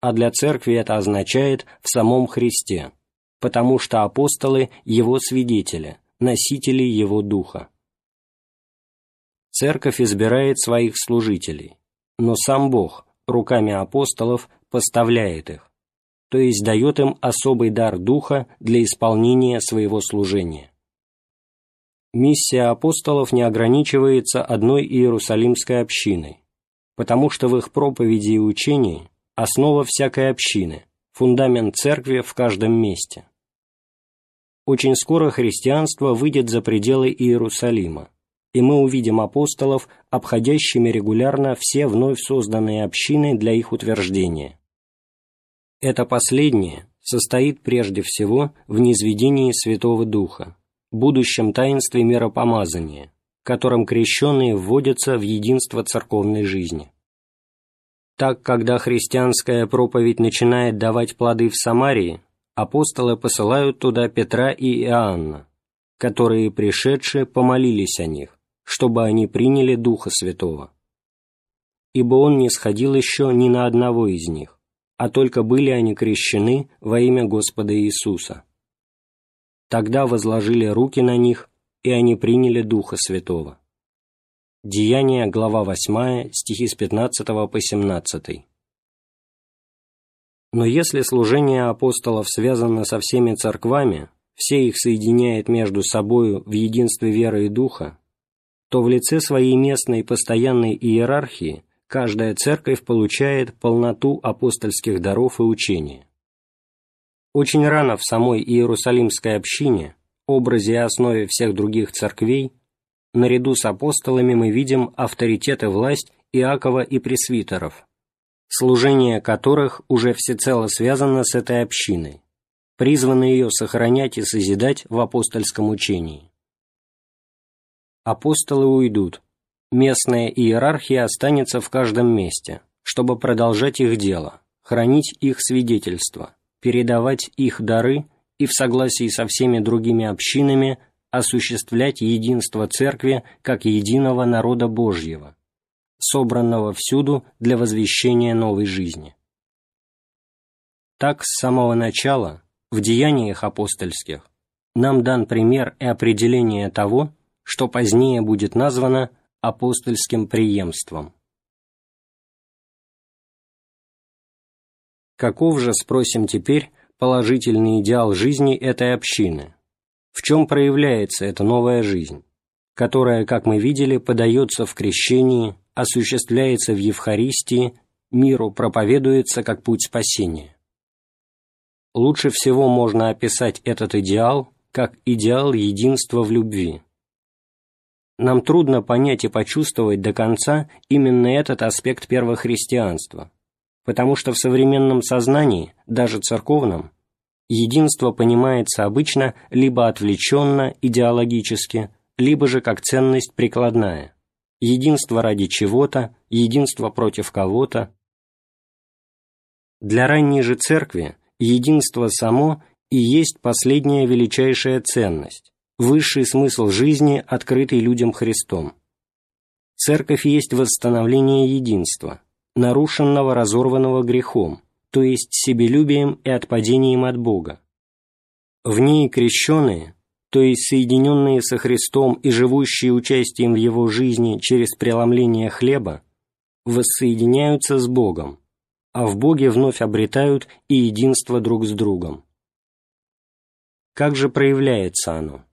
а для Церкви это означает в самом Христе, потому что апостолы – Его свидетели, носители Его Духа. Церковь избирает своих служителей, но сам Бог руками апостолов поставляет их, то есть дает им особый дар Духа для исполнения своего служения. Миссия апостолов не ограничивается одной Иерусалимской общиной, потому что в их проповеди и учении основа всякой общины, фундамент церкви в каждом месте. Очень скоро христианство выйдет за пределы Иерусалима, и мы увидим апостолов, обходящими регулярно все вновь созданные общины для их утверждения. Это последнее состоит прежде всего в низведении Святого Духа, будущем таинстве миропомазания, которым крещенные вводятся в единство церковной жизни. Так, когда христианская проповедь начинает давать плоды в Самарии, апостолы посылают туда Петра и Иоанна, которые, пришедшие, помолились о них, чтобы они приняли Духа Святого. Ибо Он не сходил еще ни на одного из них, а только были они крещены во имя Господа Иисуса. Тогда возложили руки на них, и они приняли Духа Святого. Деяния, глава 8, стихи с 15 по 17. Но если служение апостолов связано со всеми церквами, все их соединяет между собою в единстве веры и духа, то в лице своей местной постоянной иерархии каждая церковь получает полноту апостольских даров и учения. Очень рано в самой Иерусалимской общине, образе и основе всех других церквей, наряду с апостолами мы видим авторитет и власть Иакова и пресвитеров, служение которых уже всецело связано с этой общиной, призвано ее сохранять и созидать в апостольском учении. Апостолы уйдут, местная иерархия останется в каждом месте, чтобы продолжать их дело, хранить их свидетельства, передавать их дары и в согласии со всеми другими общинами осуществлять единство Церкви как единого народа Божьего, собранного всюду для возвещения новой жизни. Так, с самого начала, в деяниях апостольских, нам дан пример и определение того, что позднее будет названо апостольским преемством. Каков же, спросим теперь, положительный идеал жизни этой общины? В чем проявляется эта новая жизнь, которая, как мы видели, подается в крещении, осуществляется в Евхаристии, миру проповедуется как путь спасения? Лучше всего можно описать этот идеал как идеал единства в любви, нам трудно понять и почувствовать до конца именно этот аспект первохристианства, потому что в современном сознании, даже церковном, единство понимается обычно либо отвлеченно, идеологически, либо же как ценность прикладная, единство ради чего-то, единство против кого-то. Для ранней же церкви единство само и есть последняя величайшая ценность, высший смысл жизни, открытый людям Христом. Церковь есть восстановление единства, нарушенного, разорванного грехом, то есть себелюбием и отпадением от Бога. В ней крещенные, то есть соединенные со Христом и живущие участием в Его жизни через преломление хлеба, воссоединяются с Богом, а в Боге вновь обретают и единство друг с другом. Как же проявляется оно?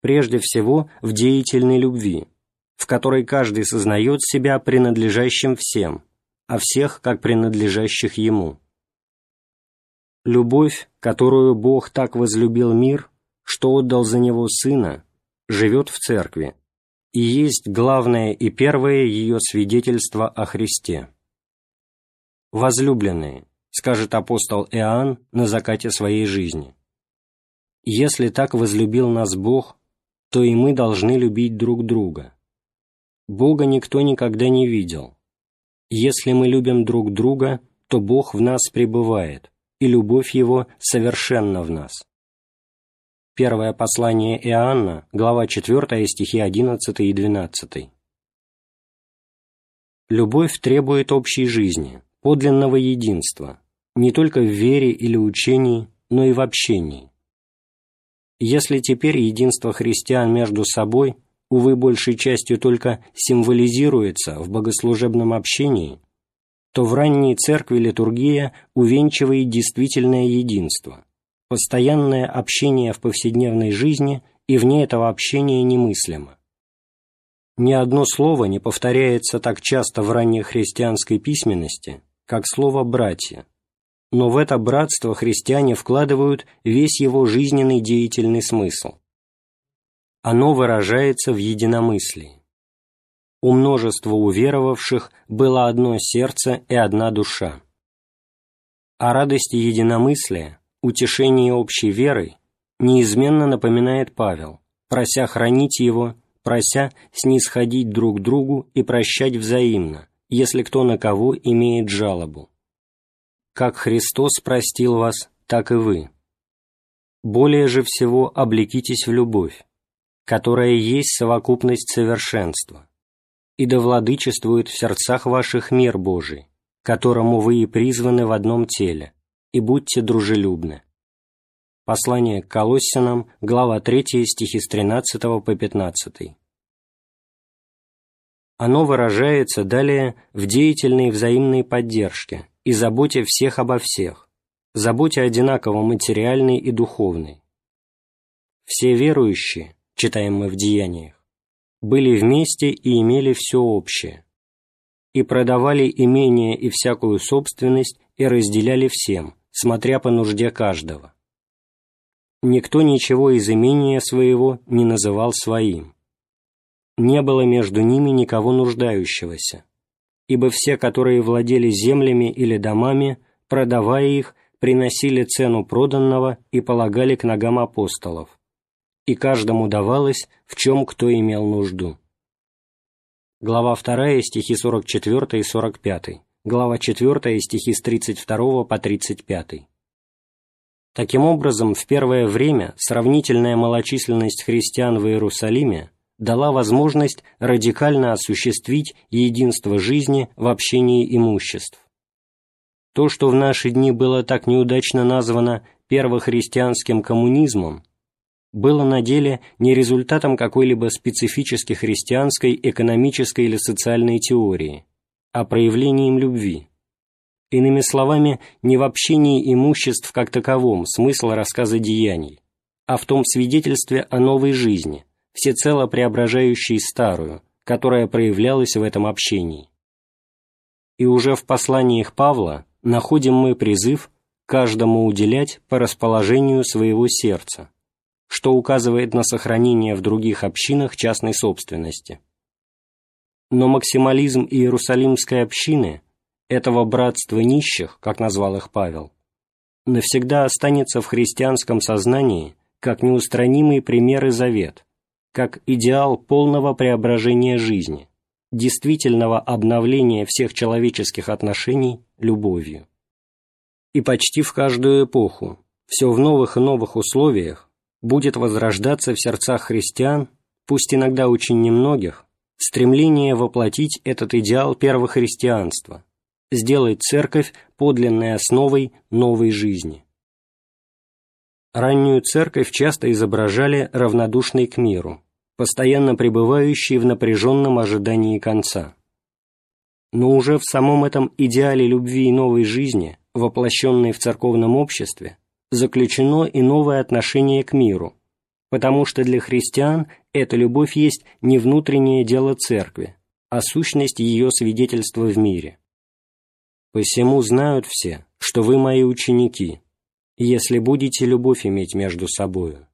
прежде всего в деятельной любви, в которой каждый сознает себя принадлежащим всем, а всех как принадлежащих ему. Любовь, которую Бог так возлюбил мир, что отдал за него Сына, живет в Церкви, и есть главное и первое ее свидетельство о Христе. «Возлюбленные», — скажет апостол Иоанн на закате своей жизни, «если так возлюбил нас Бог, то и мы должны любить друг друга. Бога никто никогда не видел. Если мы любим друг друга, то Бог в нас пребывает, и любовь Его совершенна в нас. Первое послание Иоанна, глава 4, стихи 11 и 12. Любовь требует общей жизни, подлинного единства, не только в вере или учении, но и в общении. Если теперь единство христиан между собой, увы, большей частью только символизируется в богослужебном общении, то в ранней церкви литургия увенчивает действительное единство, постоянное общение в повседневной жизни и вне этого общения немыслимо. Ни одно слово не повторяется так часто в ранней христианской письменности, как слово «братья», но в это братство христиане вкладывают весь его жизненный деятельный смысл. Оно выражается в единомыслии. У множества уверовавших было одно сердце и одна душа. О радости единомыслия, утешении общей верой неизменно напоминает Павел, прося хранить его, прося снисходить друг другу и прощать взаимно, если кто на кого имеет жалобу. Как Христос простил вас, так и вы. Более же всего облекитесь в любовь, которая есть совокупность совершенства, и да владычествует в сердцах ваших мир Божий, которому вы и призваны в одном теле, и будьте дружелюбны. Послание к Колоссянам, глава 3, стихи с 13 по 15. Оно выражается далее в деятельной взаимной поддержке и заботе всех обо всех, заботе одинаково материальной и духовной. Все верующие, читаем мы в Деяниях, были вместе и имели все общее, и продавали имение и всякую собственность и разделяли всем, смотря по нужде каждого никто ничего из имения своего не называл своим. Не было между ними никого нуждающегося, ибо все, которые владели землями или домами, продавая их, приносили цену проданного и полагали к ногам апостолов, и каждому давалось, в чем кто имел нужду. Глава 2, стихи 44 и 45, глава 4, стихи с 32 по 35. Таким образом, в первое время сравнительная малочисленность христиан в Иерусалиме дала возможность радикально осуществить единство жизни в общении имуществ. То, что в наши дни было так неудачно названо первохристианским коммунизмом, было на деле не результатом какой-либо специфически христианской экономической или социальной теории, а проявлением любви, Иными словами, не в общении имуществ как таковом смысл рассказа деяний, а в том свидетельстве о новой жизни, всецело преображающей старую, которая проявлялась в этом общении. И уже в посланиях Павла находим мы призыв каждому уделять по расположению своего сердца, что указывает на сохранение в других общинах частной собственности. Но максимализм Иерусалимской общины – этого братства нищих, как назвал их Павел, навсегда останется в христианском сознании как неустранимый пример и завет, как идеал полного преображения жизни, действительного обновления всех человеческих отношений любовью. И почти в каждую эпоху, все в новых и новых условиях, будет возрождаться в сердцах христиан, пусть иногда очень немногих, стремление воплотить этот идеал первохристианства, сделать церковь подлинной основой новой жизни. Раннюю церковь часто изображали равнодушной к миру, постоянно пребывающей в напряженном ожидании конца. Но уже в самом этом идеале любви и новой жизни, воплощенной в церковном обществе, заключено и новое отношение к миру, потому что для христиан эта любовь есть не внутреннее дело церкви, а сущность ее свидетельства в мире. Посему знают все, что вы мои ученики, если будете любовь иметь между собою.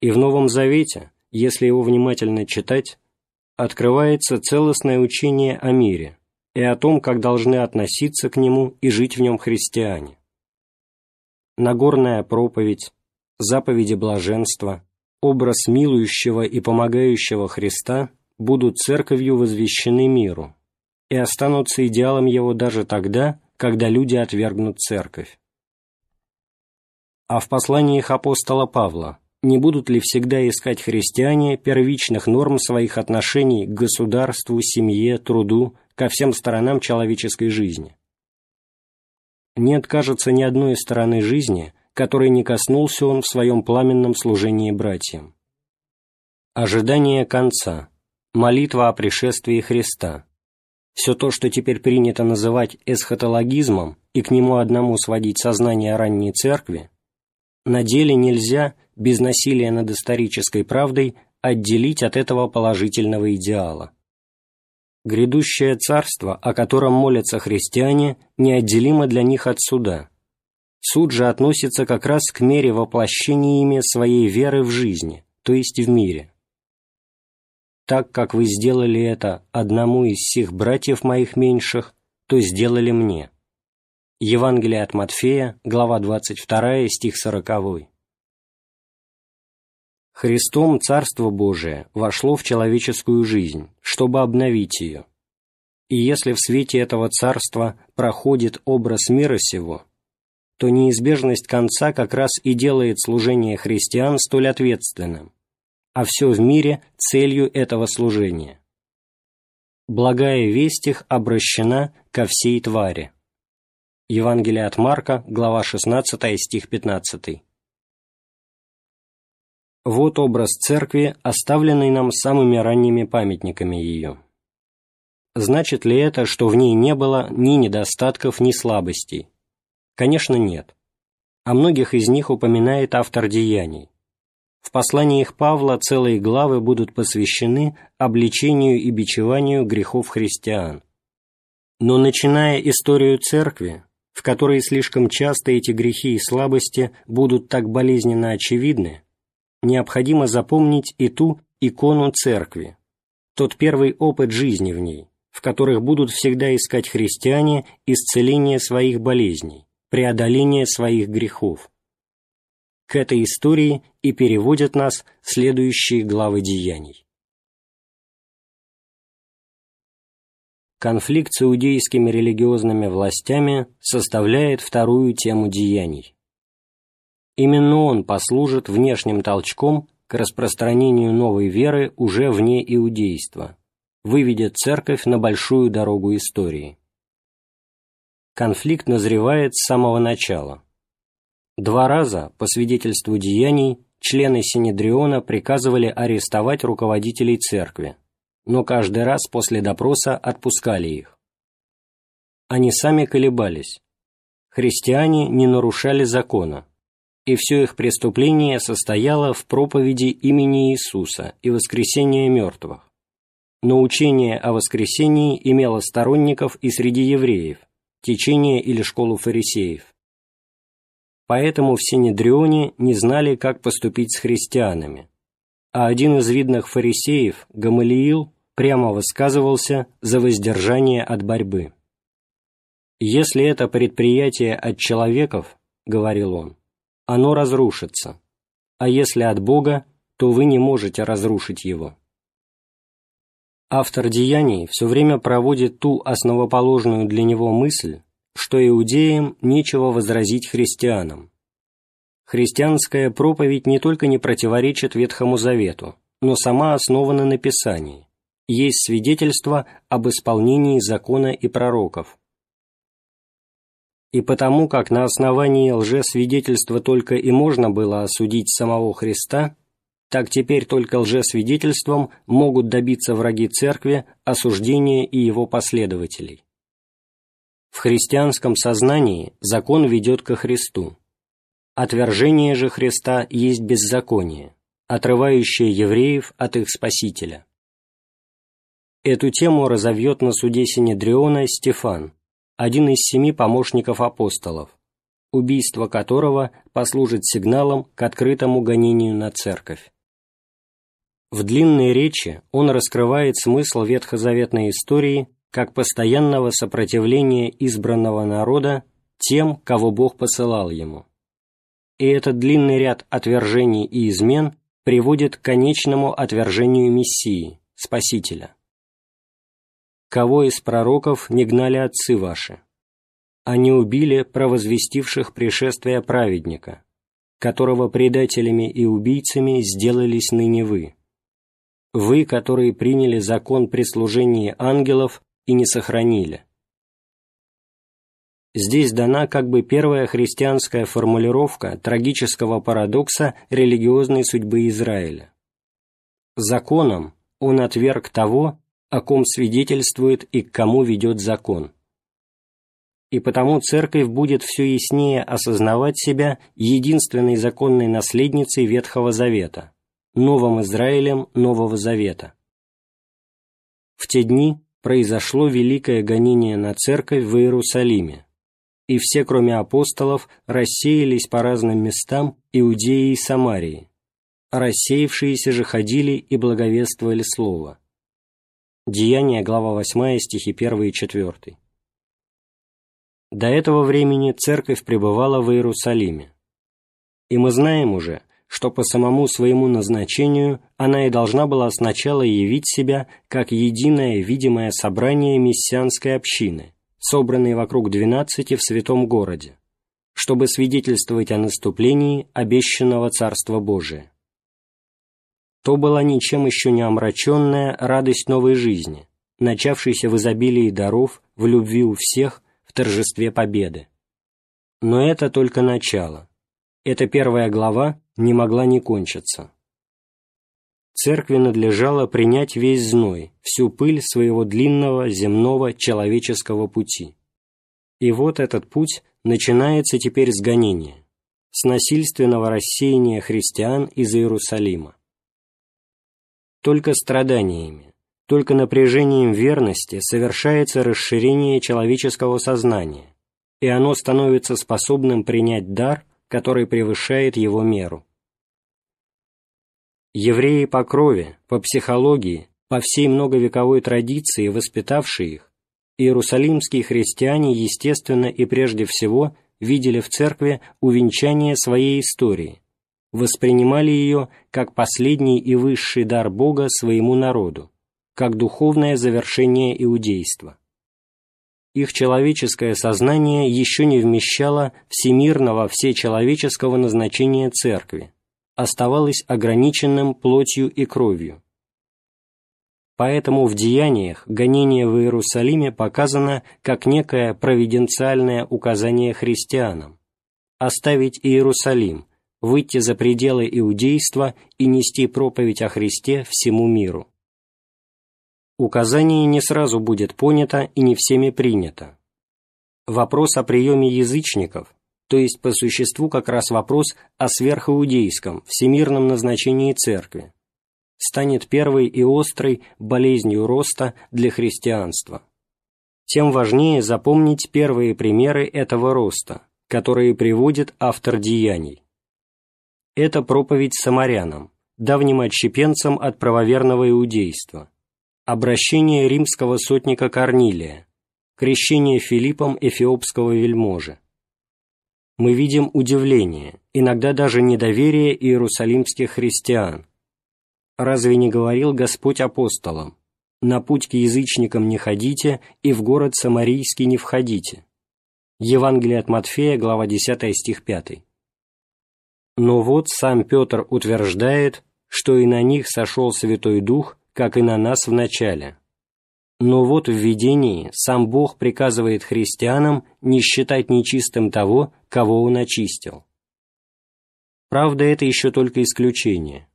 И в Новом Завете, если его внимательно читать, открывается целостное учение о мире и о том, как должны относиться к нему и жить в нем христиане. Нагорная проповедь, заповеди блаженства, образ милующего и помогающего Христа будут церковью возвещены миру, и останутся идеалом его даже тогда, когда люди отвергнут церковь. А в посланиях апостола Павла не будут ли всегда искать христиане первичных норм своих отношений к государству, семье, труду, ко всем сторонам человеческой жизни? Не откажется ни одной стороны жизни, которой не коснулся он в своем пламенном служении братьям. Ожидание конца, молитва о пришествии Христа, все то, что теперь принято называть эсхатологизмом и к нему одному сводить сознание ранней церкви, На деле нельзя, без насилия над исторической правдой, отделить от этого положительного идеала. Грядущее царство, о котором молятся христиане, неотделимо для них от суда. Суд же относится как раз к мере воплощения ими своей веры в жизни, то есть в мире. Так как вы сделали это одному из всех братьев моих меньших, то сделали мне. Евангелие от Матфея, глава 22, стих 40. Христом Царство Божие вошло в человеческую жизнь, чтобы обновить ее. И если в свете этого Царства проходит образ мира сего, то неизбежность конца как раз и делает служение христиан столь ответственным, а все в мире целью этого служения. Благая весть их обращена ко всей твари. Евангелие от Марка, глава 16, стих 15. Вот образ церкви, оставленный нам самыми ранними памятниками ее. Значит ли это, что в ней не было ни недостатков, ни слабостей? Конечно, нет. О многих из них упоминает автор деяний. В посланиях Павла целые главы будут посвящены обличению и бичеванию грехов христиан. Но начиная историю церкви, в которой слишком часто эти грехи и слабости будут так болезненно очевидны, необходимо запомнить и ту икону церкви, тот первый опыт жизни в ней, в которых будут всегда искать христиане исцеление своих болезней, преодоление своих грехов. К этой истории и переводят нас следующие главы деяний. Конфликт с иудейскими религиозными властями составляет вторую тему деяний. Именно он послужит внешним толчком к распространению новой веры уже вне иудейства, выведет церковь на большую дорогу истории. Конфликт назревает с самого начала. Два раза, по свидетельству деяний, члены Синедриона приказывали арестовать руководителей церкви, но каждый раз после допроса отпускали их. Они сами колебались. Христиане не нарушали закона, и все их преступление состояло в проповеди имени Иисуса и воскресения мертвых. Но учение о воскресении имело сторонников и среди евреев, течение или школу фарисеев. Поэтому в Синедрионе не знали, как поступить с христианами, а один из видных фарисеев, Гамалиил, прямо высказывался за воздержание от борьбы. «Если это предприятие от человеков, — говорил он, оно разрушится, а если от Бога, то вы не можете разрушить его. Автор «Деяний» все время проводит ту основоположную для него мысль, что иудеям нечего возразить христианам. Христианская проповедь не только не противоречит Ветхому Завету, но сама основана на Писании, есть свидетельство об исполнении закона и пророков, и потому как на основании лжесвидетельства только и можно было осудить самого Христа, так теперь только лжесвидетельством могут добиться враги Церкви осуждения и его последователей. В христианском сознании закон ведет ко Христу. Отвержение же Христа есть беззаконие, отрывающее евреев от их Спасителя. Эту тему разовьет на суде Синедриона Стефан, один из семи помощников апостолов, убийство которого послужит сигналом к открытому гонению на церковь. В длинной речи он раскрывает смысл ветхозаветной истории как постоянного сопротивления избранного народа тем, кого Бог посылал ему. И этот длинный ряд отвержений и измен приводит к конечному отвержению Мессии, Спасителя кого из пророков не гнали отцы ваши? Они убили провозвестивших пришествие праведника, которого предателями и убийцами сделались ныне вы. Вы, которые приняли закон при служении ангелов и не сохранили. Здесь дана как бы первая христианская формулировка трагического парадокса религиозной судьбы Израиля. Законом он отверг того, о ком свидетельствует и к кому ведет закон. и потому Церковь будет все яснее осознавать себя единственной законной наследницей Ветхого Завета, новым Израилем Нового Завета. В те дни произошло великое гонение на Церковь в Иерусалиме, и все, кроме апостолов, рассеялись по разным местам Иудеи и Самарии, рассеявшиеся же ходили и благовествовали Слово. Деяние, глава 8, стихи 1 и 4. До этого времени церковь пребывала в Иерусалиме. И мы знаем уже, что по самому своему назначению она и должна была сначала явить себя как единое видимое собрание мессианской общины, собранной вокруг двенадцати в святом городе, чтобы свидетельствовать о наступлении обещанного Царства Божия то была ничем еще не омраченная радость новой жизни, начавшейся в изобилии даров, в любви у всех, в торжестве победы. Но это только начало. Эта первая глава не могла не кончиться. Церкви надлежало принять весь зной, всю пыль своего длинного земного человеческого пути. И вот этот путь начинается теперь с гонения, с насильственного рассеяния христиан из Иерусалима. Только страданиями, только напряжением верности совершается расширение человеческого сознания, и оно становится способным принять дар, который превышает его меру. Евреи по крови, по психологии, по всей многовековой традиции, воспитавшие их, иерусалимские христиане, естественно и прежде всего, видели в церкви увенчание своей истории, воспринимали ее как последний и высший дар Бога своему народу, как духовное завершение иудейства. Их человеческое сознание еще не вмещало всемирного всечеловеческого назначения Церкви, оставалось ограниченным плотью и кровью. Поэтому в деяниях гонение в Иерусалиме показано как некое провиденциальное указание христианам – оставить Иерусалим – выйти за пределы иудейства и нести проповедь о Христе всему миру. Указание не сразу будет понято и не всеми принято. Вопрос о приеме язычников, то есть по существу как раз вопрос о сверхиудейском, всемирном назначении церкви, станет первой и острой болезнью роста для христианства. Тем важнее запомнить первые примеры этого роста, которые приводит автор деяний это проповедь самарянам, давним отщепенцам от правоверного иудейства, обращение римского сотника Корнилия, крещение Филиппом эфиопского вельможи. Мы видим удивление, иногда даже недоверие иерусалимских христиан. Разве не говорил Господь апостолам, «На путь к язычникам не ходите и в город Самарийский не входите»? Евангелие от Матфея, глава 10, стих 5. Но вот сам Петр утверждает, что и на них сошел Святой Дух, как и на нас в начале. Но вот в видении сам Бог приказывает христианам не считать нечистым того, кого Он очистил. Правда, это еще только исключение.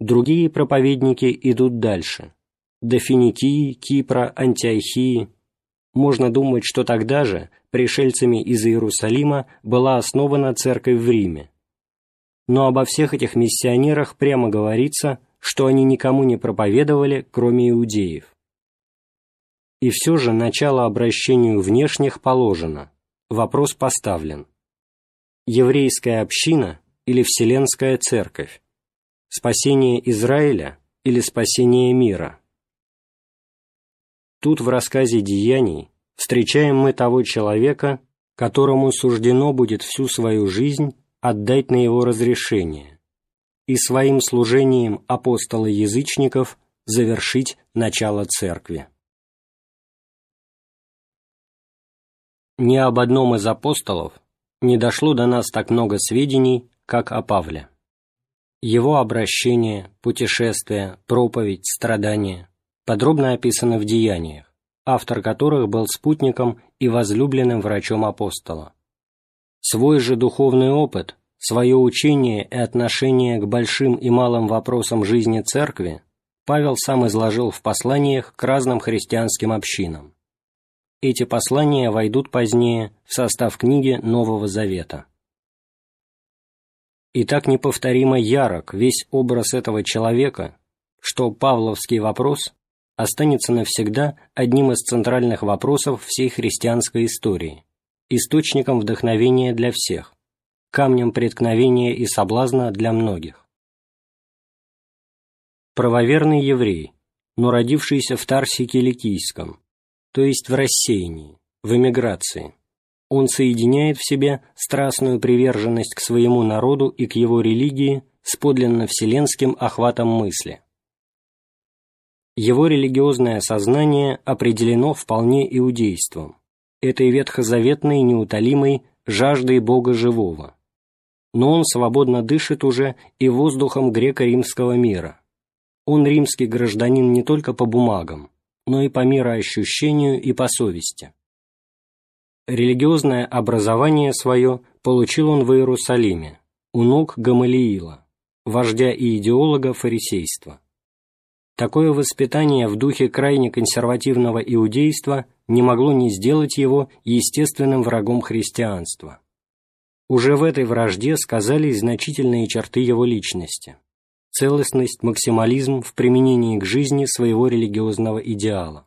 Другие проповедники идут дальше. До Финикии, Кипра, Антиохии. Можно думать, что тогда же пришельцами из Иерусалима была основана церковь в Риме но обо всех этих миссионерах прямо говорится, что они никому не проповедовали, кроме иудеев. И все же начало обращению внешних положено, вопрос поставлен. Еврейская община или Вселенская Церковь? Спасение Израиля или спасение мира? Тут в рассказе «Деяний» встречаем мы того человека, которому суждено будет всю свою жизнь отдать на его разрешение и своим служением апостола язычников завершить начало церкви. Ни об одном из апостолов не дошло до нас так много сведений, как о Павле. Его обращение, путешествия, проповедь, страдания подробно описаны в деяниях, автор которых был спутником и возлюбленным врачом апостола. Свой же духовный опыт, свое учение и отношение к большим и малым вопросам жизни Церкви Павел сам изложил в посланиях к разным христианским общинам. эти послания войдут позднее в состав книги Нового Завета. И так неповторимо ярок весь образ этого человека, что павловский вопрос останется навсегда одним из центральных вопросов всей христианской истории, источником вдохновения для всех, камнем преткновения и соблазна для многих. Правоверный еврей, но родившийся в Тарсе Киликийском, то есть в рассеянии, в эмиграции, он соединяет в себе страстную приверженность к своему народу и к его религии с подлинно вселенским охватом мысли – его религиозное сознание определено вполне иудейством, этой ветхозаветной неутолимой жаждой Бога живого. Но он свободно дышит уже и воздухом греко-римского мира. Он римский гражданин не только по бумагам, но и по мироощущению и по совести. Религиозное образование свое получил он в Иерусалиме, у ног Гамалиила, вождя и идеолога фарисейства. Такое воспитание в духе крайне консервативного иудейства не могло не сделать его естественным врагом христианства. Уже в этой вражде сказались значительные черты его личности – целостность, максимализм в применении к жизни своего религиозного идеала.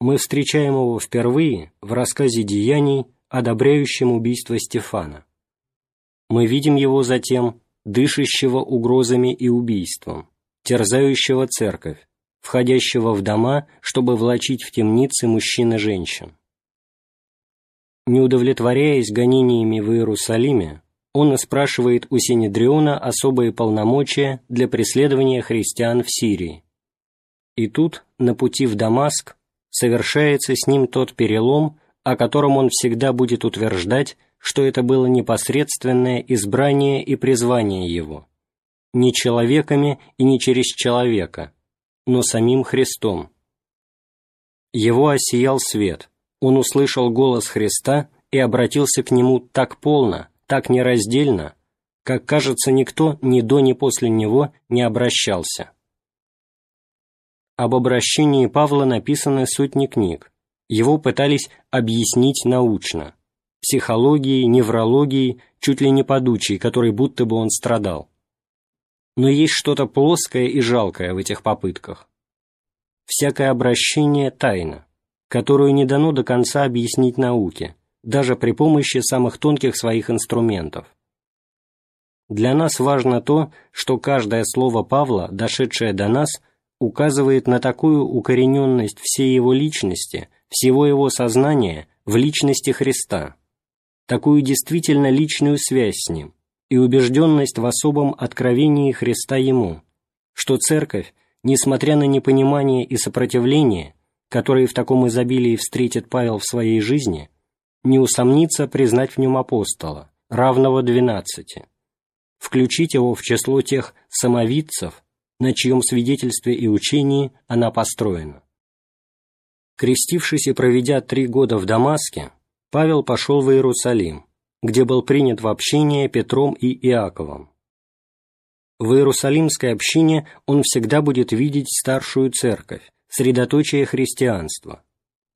Мы встречаем его впервые в рассказе «Деяний», одобряющем убийство Стефана. Мы видим его затем, дышащего угрозами и убийством, терзающего церковь, входящего в дома, чтобы влачить в темницы мужчин и женщин. Не удовлетворяясь гонениями в Иерусалиме, он спрашивает у Синедриона особые полномочия для преследования христиан в Сирии. И тут, на пути в Дамаск, совершается с ним тот перелом, о котором он всегда будет утверждать, что это было непосредственное избрание и призвание его не человеками и не через человека, но самим Христом. Его осиял свет, он услышал голос Христа и обратился к нему так полно, так нераздельно, как, кажется, никто ни до, ни после него не обращался. Об обращении Павла написаны сотни книг, его пытались объяснить научно, психологией, неврологией, чуть ли не подучей, которой будто бы он страдал но есть что-то плоское и жалкое в этих попытках. Всякое обращение – тайна, которую не дано до конца объяснить науке, даже при помощи самых тонких своих инструментов. Для нас важно то, что каждое слово Павла, дошедшее до нас, указывает на такую укорененность всей его личности, всего его сознания в личности Христа, такую действительно личную связь с Ним, и убежденность в особом откровении Христа ему, что Церковь, несмотря на непонимание и сопротивление, которые в таком изобилии встретит Павел в своей жизни, не усомнится признать в нем апостола, равного двенадцати, включить его в число тех самовидцев, на чьем свидетельстве и учении она построена. Крестившись и проведя три года в Дамаске, Павел пошел в Иерусалим, где был принят в общение Петром и Иаковом. В Иерусалимской общине он всегда будет видеть старшую церковь, средоточие христианства,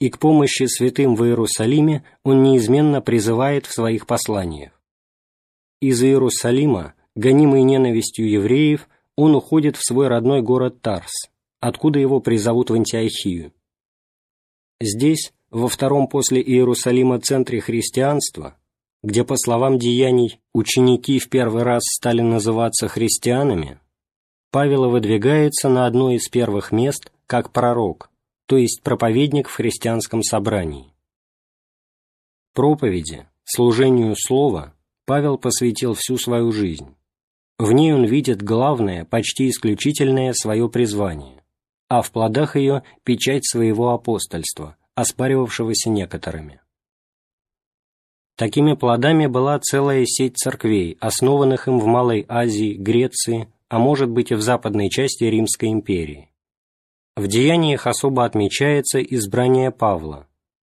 и к помощи святым в Иерусалиме он неизменно призывает в своих посланиях. Из Иерусалима, гонимый ненавистью евреев, он уходит в свой родной город Тарс, откуда его призовут в Антиохию. Здесь, во втором после Иерусалима центре христианства, где, по словам деяний, ученики в первый раз стали называться христианами, Павел выдвигается на одно из первых мест как пророк, то есть проповедник в христианском собрании. Проповеди, служению слова Павел посвятил всю свою жизнь. В ней он видит главное, почти исключительное свое призвание, а в плодах ее печать своего апостольства, оспаривавшегося некоторыми. Такими плодами была целая сеть церквей, основанных им в Малой Азии, Греции, а может быть и в западной части Римской империи. В деяниях особо отмечается избрание Павла,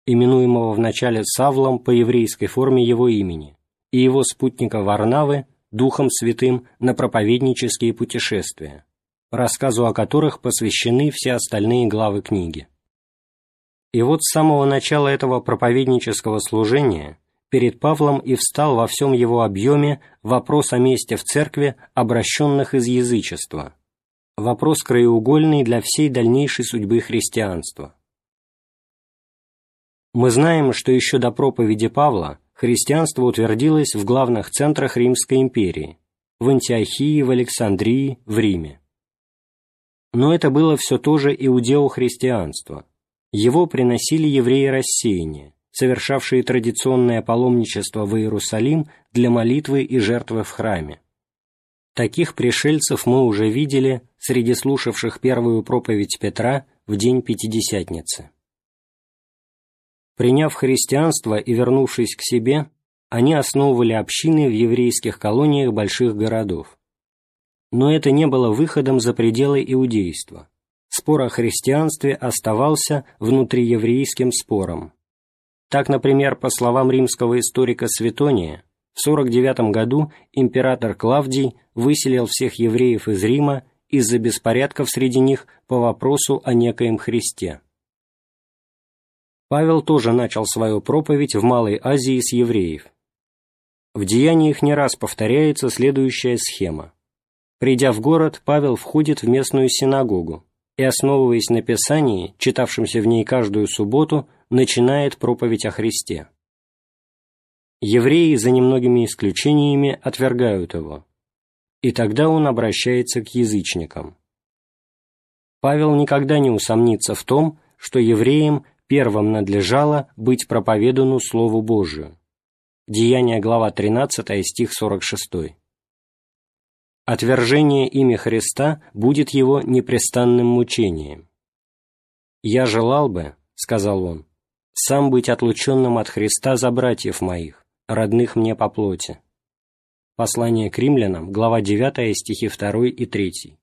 именуемого вначале Савлом по еврейской форме его имени, и его спутника Варнавы Духом Святым на проповеднические путешествия, рассказу о которых посвящены все остальные главы книги. И вот с самого начала этого проповеднического служения перед Павлом и встал во всем его объеме вопрос о месте в церкви обращенных из язычества, вопрос краеугольный для всей дальнейшей судьбы христианства. Мы знаем, что еще до проповеди Павла христианство утвердилось в главных центрах Римской империи – в Антиохии, в Александрии, в Риме. Но это было все то же иудео-христианство. Его приносили евреи рассеяния, совершавшие традиционное паломничество в Иерусалим для молитвы и жертвы в храме. Таких пришельцев мы уже видели среди слушавших первую проповедь Петра в день Пятидесятницы. Приняв христианство и вернувшись к себе, они основывали общины в еврейских колониях больших городов. Но это не было выходом за пределы иудейства. Спор о христианстве оставался внутриеврейским спором. Так, например, по словам римского историка Светония, в 49 году император Клавдий выселил всех евреев из Рима из-за беспорядков среди них по вопросу о некоем Христе. Павел тоже начал свою проповедь в Малой Азии с евреев. В деяниях не раз повторяется следующая схема. Придя в город, Павел входит в местную синагогу и, основываясь на Писании, читавшемся в ней каждую субботу, начинает проповедь о Христе. Евреи, за немногими исключениями, отвергают его. И тогда он обращается к язычникам. Павел никогда не усомнится в том, что евреям первым надлежало быть проповедану Слову Божию. Деяния, глава 13, стих 46. Отвержение имя Христа будет его непрестанным мучением. «Я желал бы, — сказал он, — сам быть отлученным от Христа за братьев моих, родных мне по плоти». Послание к римлянам, глава 9, стихи 2 и 3.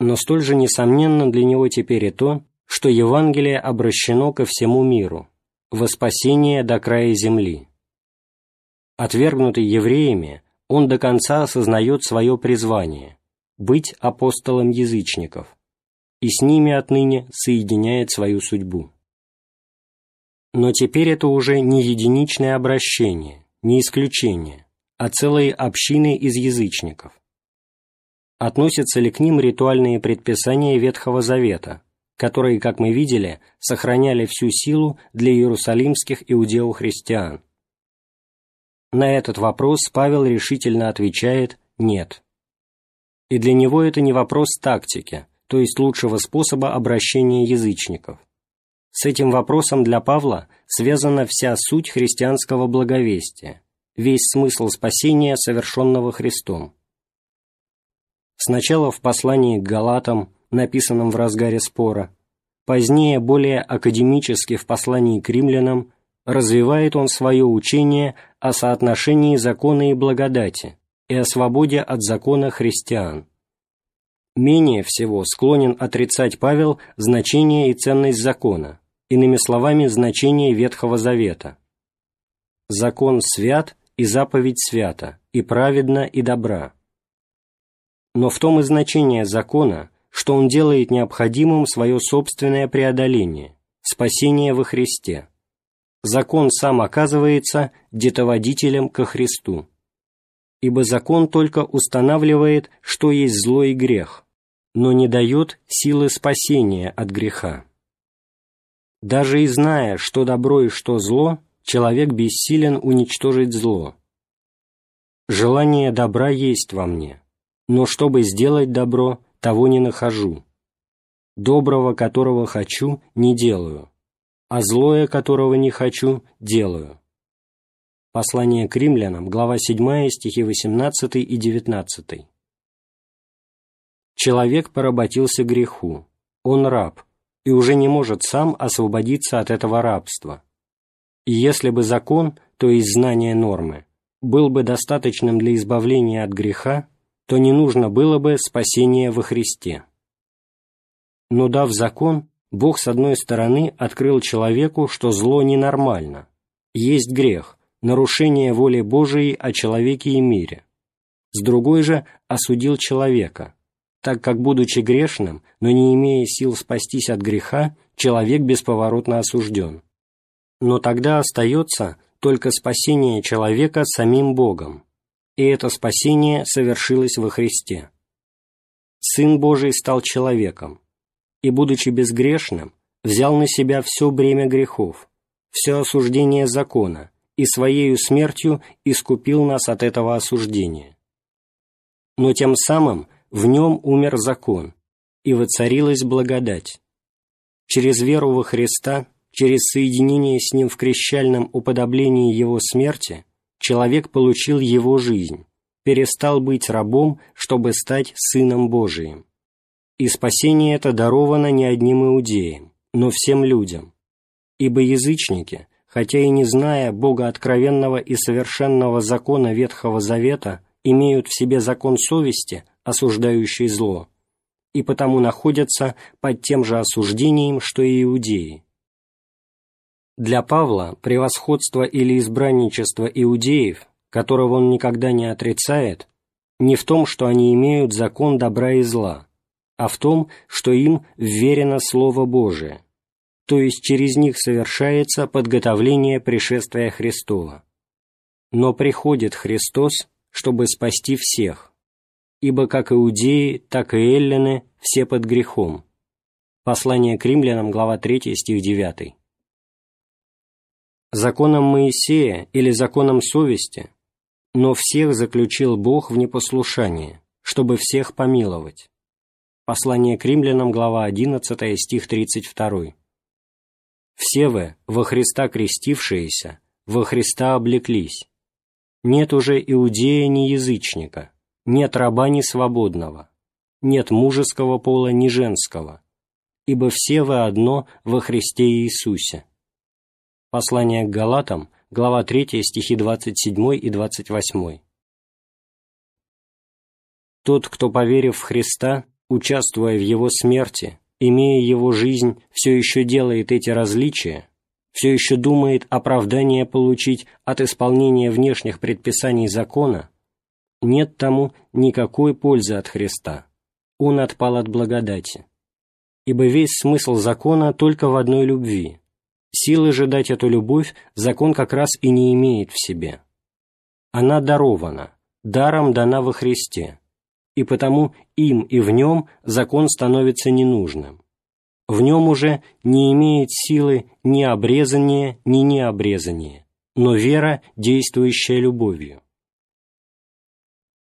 Но столь же несомненно для него теперь и то, что Евангелие обращено ко всему миру, во спасение до края земли Отвергнутый евреями, он до конца осознает свое призвание – быть апостолом язычников, и с ними отныне соединяет свою судьбу. Но теперь это уже не единичное обращение, не исключение, а целые общины из язычников. Относятся ли к ним ритуальные предписания Ветхого Завета, которые, как мы видели, сохраняли всю силу для иерусалимских иудео-христиан, на этот вопрос Павел решительно отвечает «нет». И для него это не вопрос тактики, то есть лучшего способа обращения язычников. С этим вопросом для Павла связана вся суть христианского благовестия, весь смысл спасения, совершенного Христом. Сначала в послании к Галатам, написанном в разгаре спора, позднее более академически в послании к римлянам развивает он свое учение о соотношении закона и благодати и о свободе от закона христиан. Менее всего склонен отрицать Павел значение и ценность закона, иными словами, значение Ветхого Завета. Закон свят и заповедь свята, и праведна, и добра. Но в том и значение закона, что он делает необходимым свое собственное преодоление, спасение во Христе закон сам оказывается детоводителем ко Христу. Ибо закон только устанавливает, что есть зло и грех, но не дает силы спасения от греха. Даже и зная, что добро и что зло, человек бессилен уничтожить зло. Желание добра есть во мне, но чтобы сделать добро, того не нахожу. Доброго, которого хочу, не делаю а злое, которого не хочу, делаю». Послание к римлянам, глава 7, стихи 18 и 19. Человек поработился греху, он раб, и уже не может сам освободиться от этого рабства. И если бы закон, то есть знание нормы, был бы достаточным для избавления от греха, то не нужно было бы спасения во Христе. Но дав закон, Бог, с одной стороны, открыл человеку, что зло ненормально, есть грех, нарушение воли Божией о человеке и мире. С другой же, осудил человека, так как, будучи грешным, но не имея сил спастись от греха, человек бесповоротно осужден. Но тогда остается только спасение человека самим Богом, и это спасение совершилось во Христе. Сын Божий стал человеком, и, будучи безгрешным, взял на себя все бремя грехов, все осуждение закона, и Своею смертью искупил нас от этого осуждения. Но тем самым в нем умер закон, и воцарилась благодать. Через веру во Христа, через соединение с Ним в крещальном уподоблении Его смерти, человек получил Его жизнь, перестал быть рабом, чтобы стать Сыном Божиим. И спасение это даровано не одним иудеям, но всем людям. Ибо язычники, хотя и не зная Бога откровенного и совершенного закона Ветхого Завета, имеют в себе закон совести, осуждающий зло, и потому находятся под тем же осуждением, что и иудеи. Для Павла превосходство или избранничество иудеев, которого он никогда не отрицает, не в том, что они имеют закон добра и зла, а в том, что им вверено Слово Божие, то есть через них совершается подготовление пришествия Христова. Но приходит Христос, чтобы спасти всех, ибо как иудеи, так и эллины все под грехом. Послание к римлянам, глава 3, стих 9. Законом Моисея или законом совести, но всех заключил Бог в непослушание, чтобы всех помиловать. Послание к римлянам, глава 11, стих 32. Все вы, во Христа крестившиеся, во Христа облеклись. Нет уже иудея ни язычника, нет раба ни свободного, нет мужеского пола ни женского, ибо все вы одно во Христе Иисусе. Послание к Галатам, глава 3, стихи 27 и 28. Тот, кто, поверив в Христа, участвуя в Его смерти, имея его жизнь, все еще делает эти различия, все еще думает оправдание получить от исполнения внешних предписаний закона, нет тому никакой пользы от Христа. Он отпал от благодати. Ибо весь смысл закона только в одной любви. Силы же дать эту любовь закон как раз и не имеет в себе. Она дарована, даром дана во Христе, и потому им и в нем закон становится ненужным. В нем уже не имеет силы ни обрезание, ни необрезание, но вера, действующая любовью.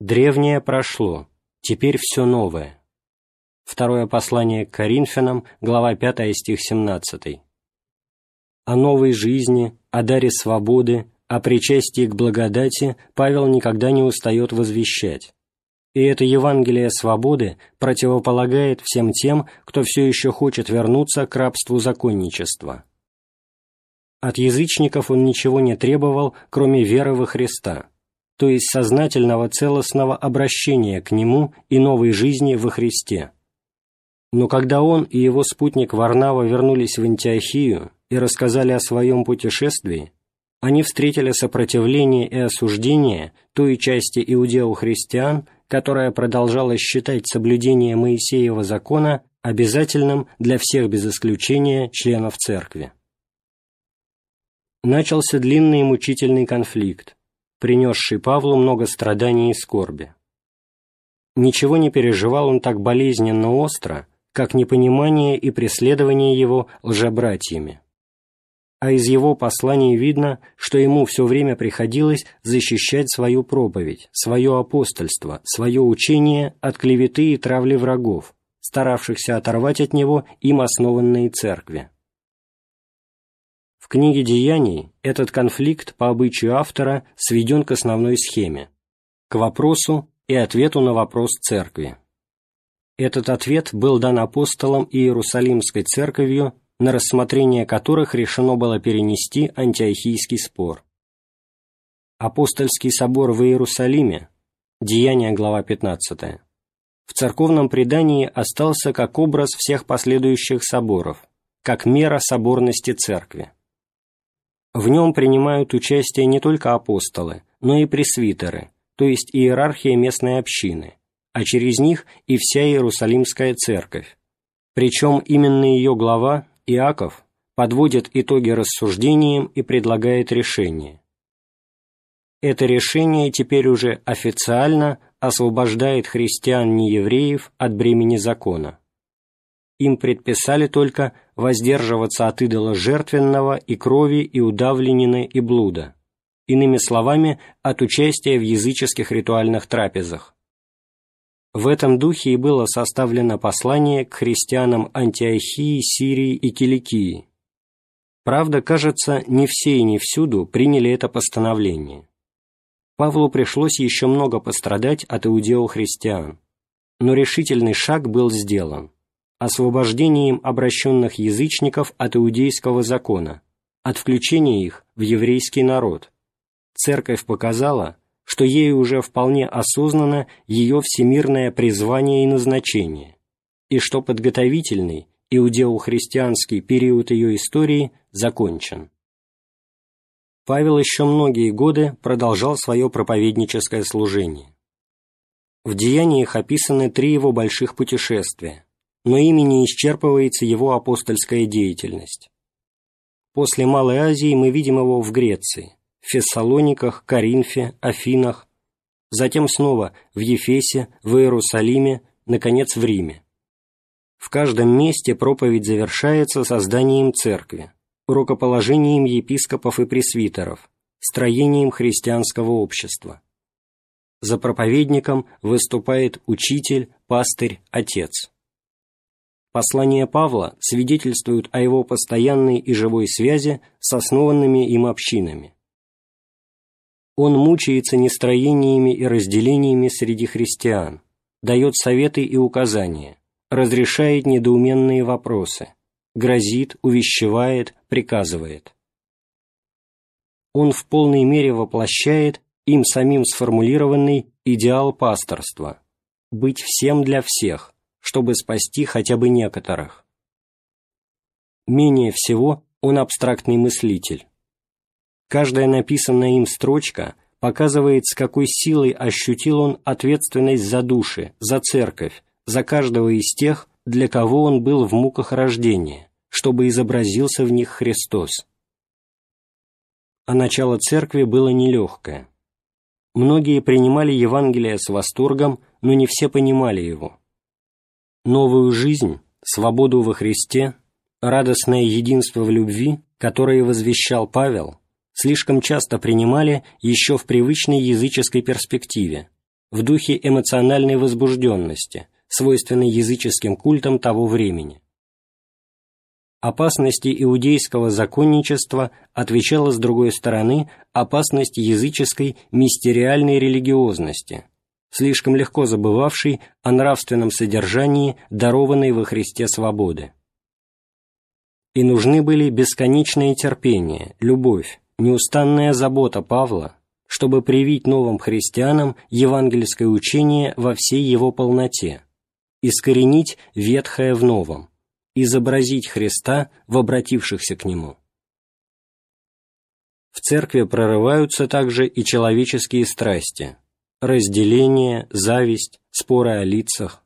Древнее прошло, теперь все новое. Второе послание к Коринфянам, глава 5, стих 17. О новой жизни, о даре свободы, о причастии к благодати Павел никогда не устает возвещать и это Евангелие свободы противополагает всем тем, кто все еще хочет вернуться к рабству законничества. От язычников он ничего не требовал, кроме веры во Христа, то есть сознательного целостного обращения к Нему и новой жизни во Христе. Но когда он и его спутник Варнава вернулись в Антиохию и рассказали о своем путешествии, они встретили сопротивление и осуждение той части иудео-христиан, которая продолжала считать соблюдение Моисеева закона обязательным для всех без исключения членов церкви. Начался длинный и мучительный конфликт, принесший Павлу много страданий и скорби. Ничего не переживал он так болезненно остро, как непонимание и преследование его лжебратьями а из его посланий видно, что ему все время приходилось защищать свою проповедь, свое апостольство, свое учение от клеветы и травли врагов, старавшихся оторвать от него им основанные церкви. Книге «Деяний» этот конфликт по обычаю автора сведен к основной схеме, к вопросу и ответу на вопрос церкви. Этот ответ был дан апостолам Иерусалимской церковью на рассмотрение которых решено было перенести антиохийский спор. Апостольский собор в Иерусалиме, Деяния, глава 15, в церковном предании остался как образ всех последующих соборов, как мера соборности церкви. В нем принимают участие не только апостолы, но и пресвитеры, то есть иерархия местной общины, а через них и вся Иерусалимская церковь, причем именно ее глава Иаков подводит итоги рассуждениям и предлагает решение. Это решение теперь уже официально освобождает христиан-неевреев от бремени закона. Им предписали только воздерживаться от идола жертвенного и крови и удавленины и блуда, иными словами, от участия в языческих ритуальных трапезах. В этом духе и было составлено послание к христианам Антиохии, Сирии и Киликии. Правда, кажется, не все и не всюду приняли это постановление. Павлу пришлось еще много пострадать от иудео-христиан, но решительный шаг был сделан – освобождением обращенных язычников от иудейского закона, от включения их в еврейский народ. Церковь показала, что ею уже вполне осознано ее всемирное призвание и назначение, и что подготовительный иудео-христианский период ее истории закончен. Павел еще многие годы продолжал свое проповедническое служение. В деяниях описаны три его больших путешествия, но ими не исчерпывается его апостольская деятельность. После Малой Азии мы видим его в Греции, в Фессалониках, Коринфе, Афинах, затем снова в Ефесе, в Иерусалиме, наконец в Риме. В каждом месте проповедь завершается созданием церкви, рукоположением епископов и пресвитеров, строением христианского общества. За проповедником выступает учитель, пастырь, отец. Послания Павла свидетельствуют о его постоянной и живой связи с основанными им общинами он мучается нестроениями и разделениями среди христиан, дает советы и указания, разрешает недоуменные вопросы, грозит, увещевает, приказывает. Он в полной мере воплощает им самим сформулированный идеал пасторства – быть всем для всех, чтобы спасти хотя бы некоторых. Менее всего он абстрактный мыслитель, Каждая написанная им строчка показывает, с какой силой ощутил он ответственность за души, за церковь, за каждого из тех, для кого он был в муках рождения, чтобы изобразился в них Христос. А начало церкви было нелегкое. Многие принимали Евангелие с восторгом, но не все понимали его. Новую жизнь, свободу во Христе, радостное единство в любви, которое возвещал Павел – слишком часто принимали еще в привычной языческой перспективе, в духе эмоциональной возбужденности, свойственной языческим культам того времени. Опасности иудейского законничества отвечала с другой стороны опасность языческой мистериальной религиозности, слишком легко забывавшей о нравственном содержании дарованной во Христе свободы. И нужны были бесконечное терпение, любовь, неустанная забота Павла, чтобы привить новым христианам евангельское учение во всей его полноте, искоренить ветхое в новом, изобразить Христа в обратившихся к Нему. В церкви прорываются также и человеческие страсти, разделение, зависть, споры о лицах.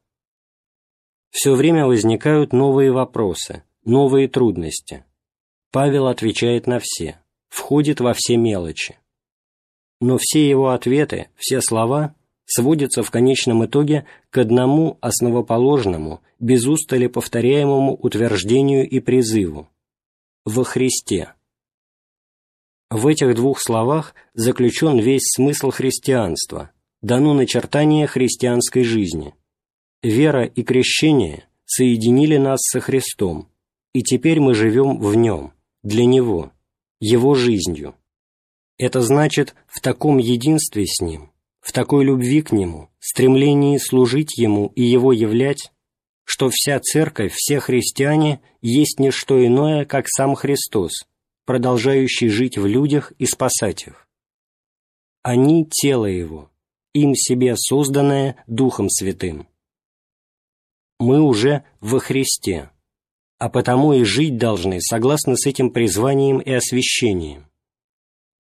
Все время возникают новые вопросы, новые трудности. Павел отвечает на все входит во все мелочи. Но все его ответы, все слова сводятся в конечном итоге к одному основоположному, без устали повторяемому утверждению и призыву – во Христе. В этих двух словах заключен весь смысл христианства, дано начертание христианской жизни. Вера и крещение соединили нас со Христом, и теперь мы живем в Нем, для Него – его жизнью. Это значит в таком единстве с Ним, в такой любви к Нему, стремлении служить Ему и Его являть, что вся Церковь, все христиане есть не что иное, как сам Христос, продолжающий жить в людях и спасать их. Они – тело Его, им себе созданное Духом Святым. Мы уже во Христе, а потому и жить должны согласно с этим призванием и освящением.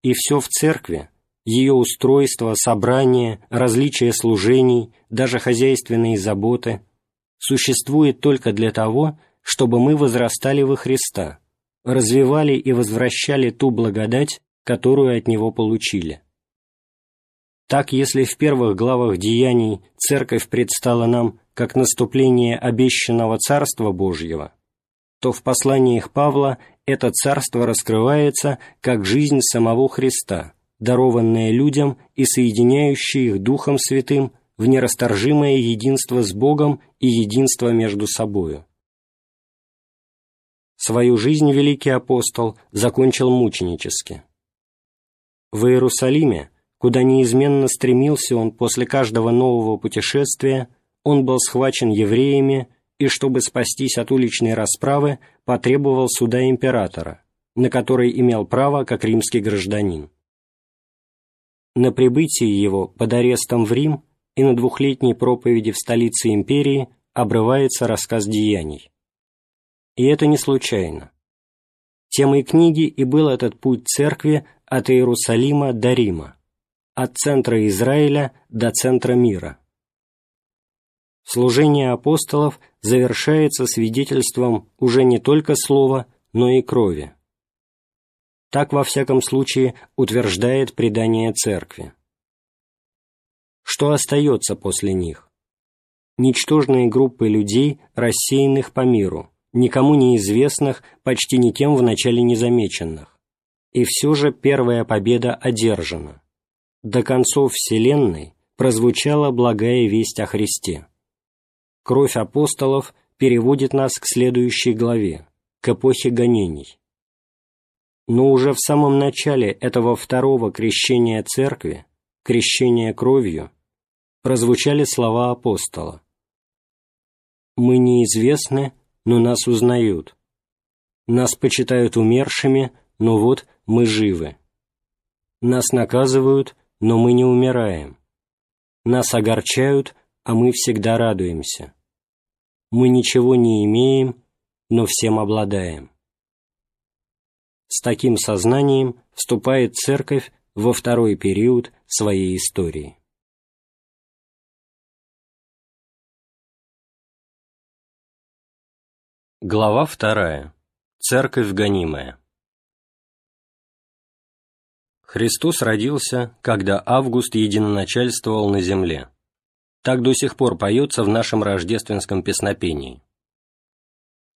И все в церкви, ее устройство, собрание, различия служений, даже хозяйственные заботы, существует только для того, чтобы мы возрастали во Христа, развивали и возвращали ту благодать, которую от Него получили. Так, если в первых главах Деяний Церковь предстала нам как наступление обещанного Царства Божьего, то в посланиях Павла это Царство раскрывается как жизнь самого Христа, дарованная людям и соединяющая их Духом Святым в нерасторжимое единство с Богом и единство между собою. Свою жизнь великий апостол закончил мученически. В Иерусалиме, куда неизменно стремился он после каждого нового путешествия, он был схвачен евреями и, чтобы спастись от уличной расправы, потребовал суда императора, на который имел право как римский гражданин. На прибытии его под арестом в Рим и на двухлетней проповеди в столице империи обрывается рассказ деяний. И это не случайно. Темой книги и был этот путь церкви от Иерусалима до Рима, от центра Израиля до центра мира. Служение апостолов завершается свидетельством уже не только слова, но и крови. Так, во всяком случае, утверждает предание церкви. Что остается после них? Ничтожные группы людей, рассеянных по миру, никому неизвестных, почти никем вначале незамеченных. И все же первая победа одержана. До концов Вселенной прозвучала благая весть о Христе. Кровь апостолов переводит нас к следующей главе, к эпохе гонений. Но уже в самом начале этого второго крещения Церкви, крещения кровью, прозвучали слова апостола. «Мы неизвестны, но нас узнают. Нас почитают умершими, но вот мы живы. Нас наказывают, но мы не умираем. Нас огорчают, а мы всегда радуемся. Мы ничего не имеем, но всем обладаем». С таким сознанием вступает Церковь во второй период своей истории. Глава вторая. Церковь гонимая. Христос родился, когда Август единоначальствовал на земле. Так до сих пор поется в нашем рождественском песнопении.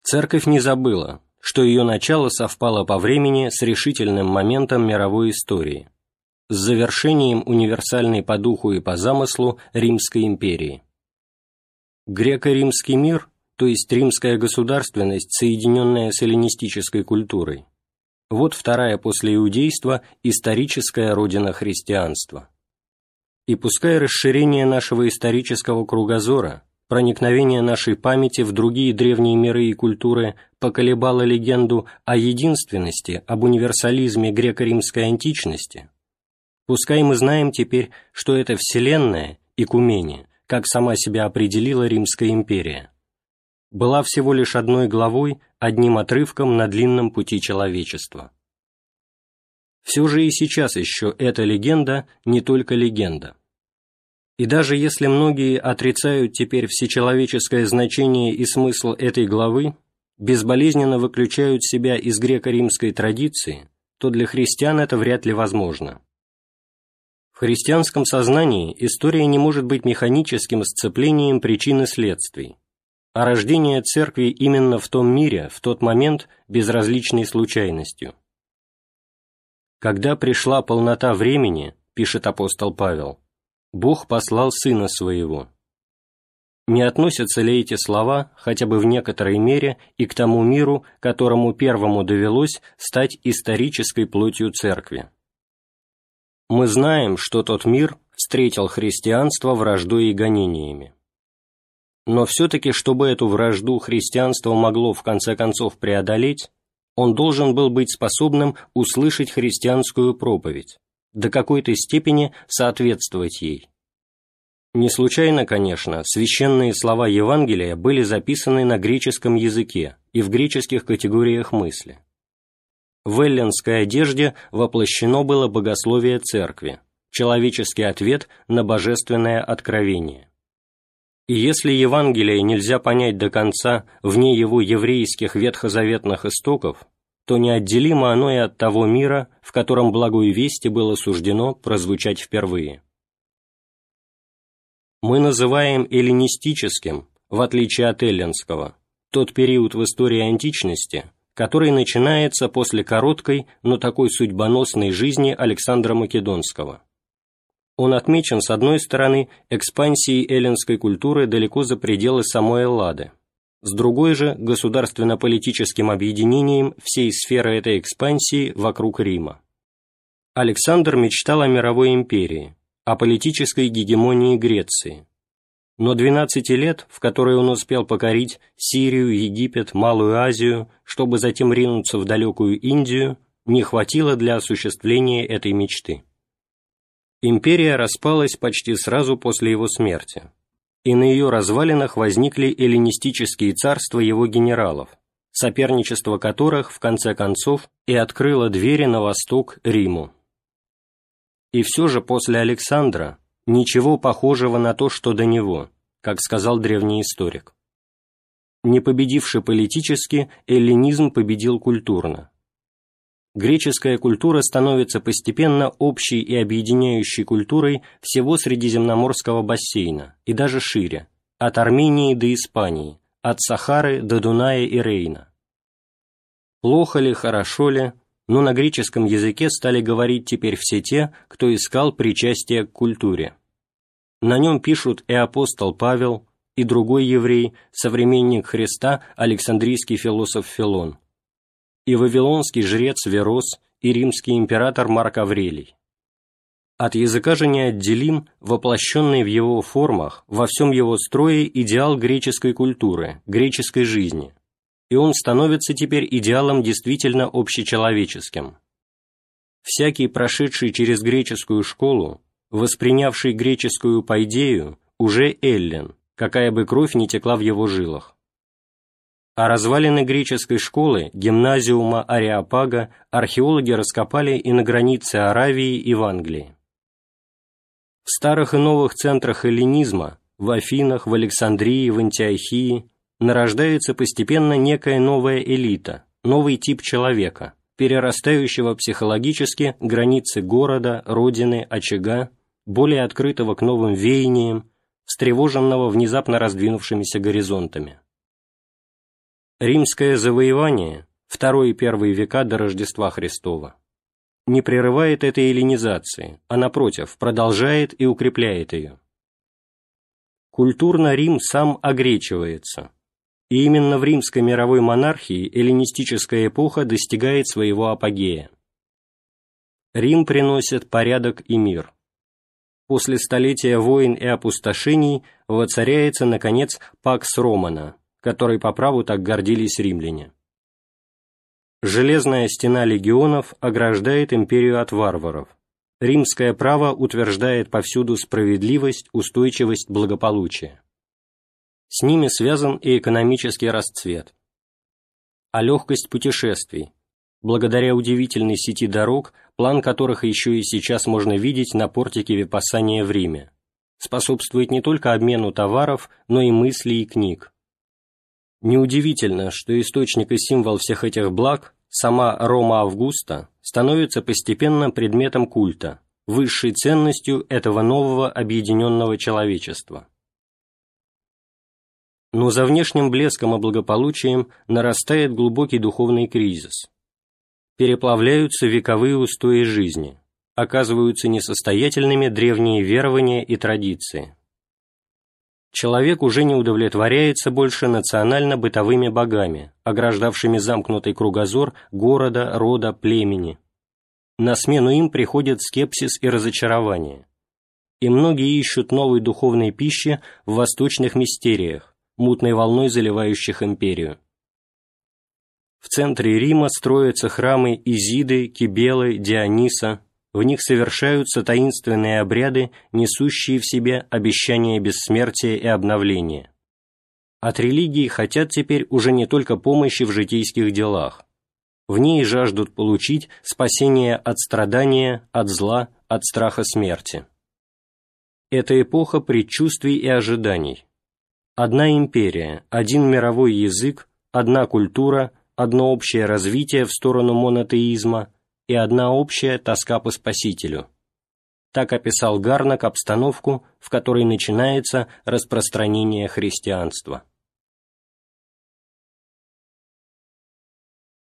Церковь не забыла, что ее начало совпало по времени с решительным моментом мировой истории, с завершением универсальной по духу и по замыслу Римской империи. Греко-римский мир то есть римская государственность, соединенная с эллинистической культурой. Вот вторая после иудейства историческая родина христианства. И пускай расширение нашего исторического кругозора, проникновение нашей памяти в другие древние миры и культуры поколебало легенду о единственности, об универсализме греко-римской античности, пускай мы знаем теперь, что это Вселенная, и кумение, как сама себя определила Римская империя, была всего лишь одной главой, одним отрывком на длинном пути человечества. Все же и сейчас еще эта легенда не только легенда. И даже если многие отрицают теперь всечеловеческое значение и смысл этой главы, безболезненно выключают себя из греко-римской традиции, то для христиан это вряд ли возможно. В христианском сознании история не может быть механическим сцеплением причин и следствий, а рождение церкви именно в том мире, в тот момент, безразличной случайностью. «Когда пришла полнота времени, — пишет апостол Павел, — Бог послал Сына Своего». Не относятся ли эти слова, хотя бы в некоторой мере, и к тому миру, которому первому довелось стать исторической плотью Церкви? Мы знаем, что тот мир встретил христианство враждой и гонениями. Но все-таки, чтобы эту вражду христианство могло в конце концов преодолеть, он должен был быть способным услышать христианскую проповедь, до какой-то степени соответствовать ей. Не случайно, конечно, священные слова Евангелия были записаны на греческом языке и в греческих категориях мысли. В эллинской одежде воплощено было богословие церкви, человеческий ответ на божественное откровение. И если Евангелие нельзя понять до конца вне его еврейских ветхозаветных истоков, то неотделимо оно и от того мира, в котором благой вести было суждено прозвучать впервые. Мы называем эллинистическим, в отличие от эллинского, тот период в истории античности, который начинается после короткой, но такой судьбоносной жизни Александра Македонского. Он отмечен, с одной стороны, экспансией эллинской культуры далеко за пределы самой Эллады, с другой же – государственно-политическим объединением всей сферы этой экспансии вокруг Рима. Александр мечтал о мировой империи, о политической гегемонии Греции, но 12 лет, в которые он успел покорить Сирию, Египет, Малую Азию, чтобы затем ринуться в далекую Индию, не хватило для осуществления этой мечты. Империя распалась почти сразу после его смерти, и на ее развалинах возникли эллинистические царства его генералов, соперничество которых, в конце концов, и открыло двери на восток Риму. И все же после Александра ничего похожего на то, что до него, как сказал древний историк. Не победивший политически, эллинизм победил культурно. Греческая культура становится постепенно общей и объединяющей культурой всего Средиземноморского бассейна, и даже шире, от Армении до Испании, от Сахары до Дуная и Рейна. Плохо ли, хорошо ли, но на греческом языке стали говорить теперь все те, кто искал причастие к культуре. На нем пишут и апостол Павел, и другой еврей, современник Христа, Александрийский философ Филон, и вавилонский жрец Верос, и римский император Марк Аврелий. От языка же неотделим, воплощенный в его формах, во всем его строе идеал греческой культуры, греческой жизни, и он становится теперь идеалом действительно общечеловеческим. Всякий, прошедший через греческую школу, воспринявший греческую пайдею, уже эллин, какая бы кровь не текла в его жилах. А развалины греческой школы, гимназиума Ариапага археологи раскопали и на границе Аравии и в Англии. В старых и новых центрах эллинизма, в Афинах, в Александрии, в Антиохии, нарождается постепенно некая новая элита, новый тип человека, перерастающего психологически границы города, родины, очага более открытого к новым веяниям, встревоженного внезапно раздвинувшимися горизонтами. Римское завоевание, второй и первый века до Рождества Христова, не прерывает этой эллинизации, а, напротив, продолжает и укрепляет ее. Культурно Рим сам огречивается, и именно в римской мировой монархии эллинистическая эпоха достигает своего апогея. Рим приносит порядок и мир – после столетия войн и опустошений воцаряется, наконец, Пакс Романа, которой по праву так гордились римляне. Железная стена легионов ограждает империю от варваров. Римское право утверждает повсюду справедливость, устойчивость, благополучие. С ними связан и экономический расцвет. А легкость путешествий, благодаря удивительной сети дорог, план которых еще и сейчас можно видеть на портике Випассания в Риме, способствует не только обмену товаров, но и мыслей и книг. Неудивительно, что источник и символ всех этих благ, сама Рома Августа, становится постепенно предметом культа, высшей ценностью этого нового объединенного человечества. Но за внешним блеском и благополучием нарастает глубокий духовный кризис – переплавляются вековые устои жизни, оказываются несостоятельными древние верования и традиции. Человек уже не удовлетворяется больше национально-бытовыми богами, ограждавшими замкнутый кругозор города, рода, племени. На смену им приходят скепсис и разочарование. И многие ищут новой духовной пищи в восточных мистериях, мутной волной заливающих империю. В центре Рима строятся храмы Изиды, Кибелы, Диониса, в них совершаются таинственные обряды, несущие в себе обещание бессмертия и обновления. От религии хотят теперь уже не только помощи в житейских делах. В ней жаждут получить спасение от страдания, от зла, от страха смерти. Это эпоха предчувствий и ожиданий, одна империя, один мировой язык, одна культура, одно общее развитие в сторону монотеизма и одна общая тоска по Спасителю. Так описал Гарнак обстановку, в которой начинается распространение христианства.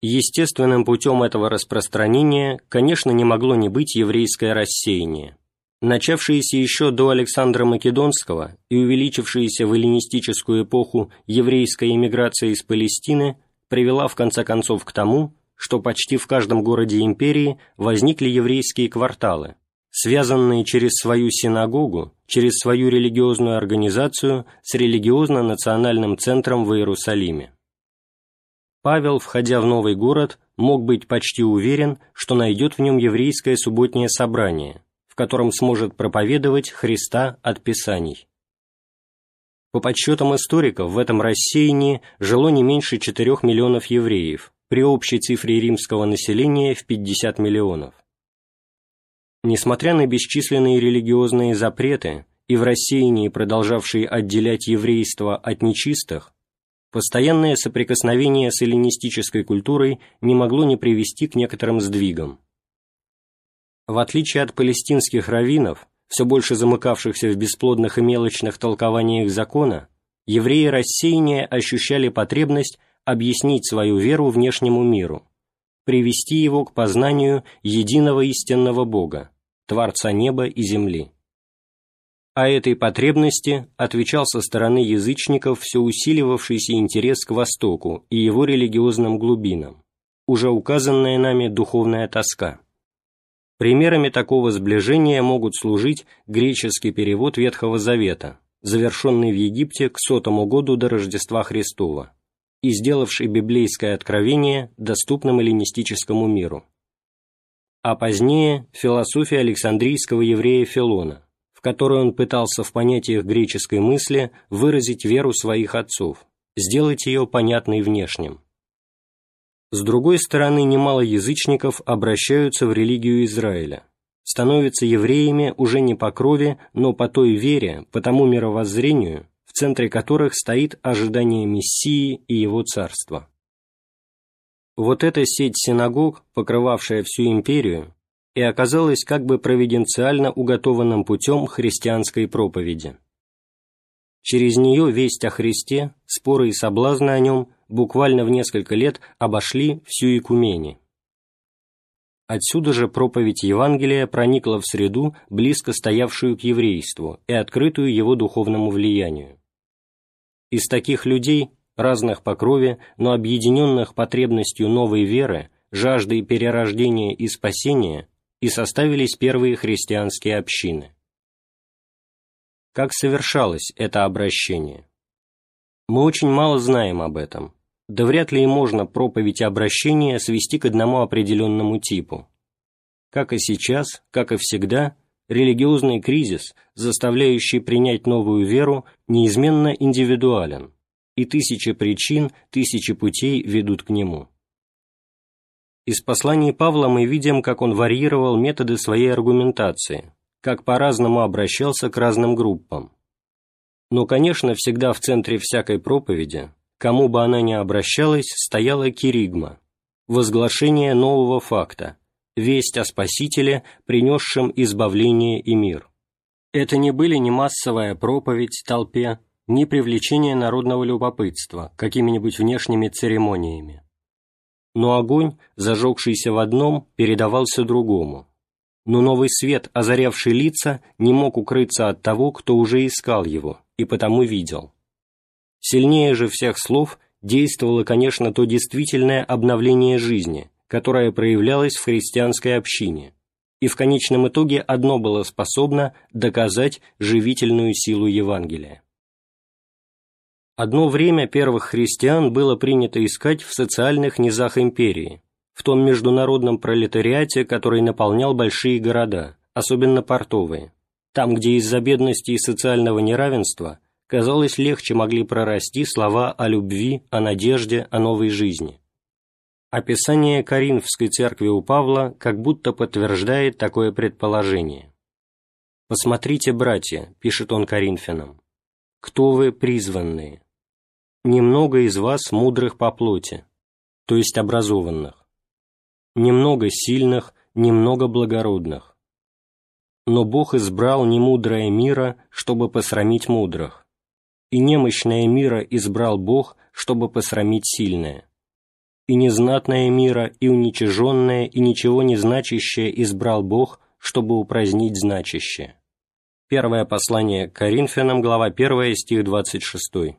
Естественным путем этого распространения, конечно, не могло не быть еврейское рассеяние. Начавшееся еще до Александра Македонского и увеличившееся в эллинистическую эпоху еврейская эмиграция из Палестины привела в конце концов к тому, что почти в каждом городе империи возникли еврейские кварталы, связанные через свою синагогу, через свою религиозную организацию с религиозно-национальным центром в Иерусалиме. Павел, входя в новый город, мог быть почти уверен, что найдет в нем еврейское субботнее собрание, в котором сможет проповедовать Христа от Писаний. По подсчетам историков, в этом рассеянии жило не меньше 4 миллионов евреев, при общей цифре римского населения в 50 миллионов. Несмотря на бесчисленные религиозные запреты и в рассеянии продолжавшие отделять еврейство от нечистых, Постоянное соприкосновение с эллинистической культурой не могло не привести к некоторым сдвигам. В отличие от палестинских раввинов, все больше замыкавшихся в бесплодных и мелочных толкованиях закона, евреи рассеяния ощущали потребность объяснить свою веру внешнему миру, привести его к познанию единого истинного Бога, Творца неба и земли а этой потребности отвечал со стороны язычников все усиливавшийся интерес к Востоку и его религиозным глубинам, уже указанная нами духовная тоска. Примерами такого сближения могут служить греческий перевод Ветхого Завета, завершенный в Египте к сотому году до Рождества Христова и сделавший библейское откровение доступным эллинистическому миру. А позднее философия Александрийского еврея Филона – в которой он пытался в понятиях греческой мысли выразить веру своих отцов, сделать ее понятной внешним. С другой стороны, немало язычников обращаются в религию Израиля, становятся евреями уже не по крови, но по той вере, по тому мировоззрению, центре которых стоит ожидание Мессии и его царства. Вот эта сеть синагог, покрывавшая всю империю, и оказалось как бы провиденциально уготованным путем христианской проповеди. Через нее весть о Христе, споры и соблазны о нем буквально в несколько лет обошли всю Икумени. Отсюда же проповедь Евангелия проникла в среду, близко стоявшую к еврейству и открытую его духовному влиянию. Из таких людей, разных по крови, но объединенных потребностью новой веры, жаждой перерождения и спасения, и составились первые христианские общины. Как совершалось это обращение? Мы очень мало знаем об этом, да вряд ли и можно проповедь обращения свести к одному определенному типу. Как и сейчас, как и всегда, религиозный кризис, заставляющий принять новую веру, неизменно индивидуален, и тысячи причин, тысячи путей ведут к нему. Из посланий Павла мы видим, как он варьировал методы своей аргументации, как по-разному обращался к разным группам. Но, конечно, всегда в центре всякой проповеди, кому бы она ни обращалась, стояла киригма, возглашение нового факта, весть о Спасителе, принесшем избавление и мир. Это не были ни массовая проповедь толпе, ни привлечение народного любопытства какими-нибудь внешними церемониями но огонь, зажегшийся в одном, передавался другому. Но новый свет, озарявший лица, не мог укрыться от того, кто уже искал его, и потому видел. Сильнее же всех слов действовало, конечно, то действительное обновление жизни, которое проявлялось в христианской общине, и в конечном итоге одно было способно доказать живительную силу Евангелия. Одно время первых христиан было принято искать в социальных низах империи, в том международном пролетариате, который наполнял большие города, особенно портовые, там, где из-за бедности и социального неравенства, казалось, легче могли прорасти слова о любви, о надежде, о новой жизни. Описание Коринфской церкви у Павла как будто подтверждает такое предположение. «Посмотрите, братья», — пишет он Коринфянам, «Кто вы, призванные? Немного из вас мудрых по плоти, то есть образованных, немного сильных, немного благородных. Но Бог избрал немудрое мира, чтобы посрамить мудрых, и немощное мира избрал Бог, чтобы посрамить сильное. И незнатное мира, и уничиженное, и ничего не значащее избрал Бог, чтобы упразднить значащее. Первое послание к Коринфянам, глава 1, стих 26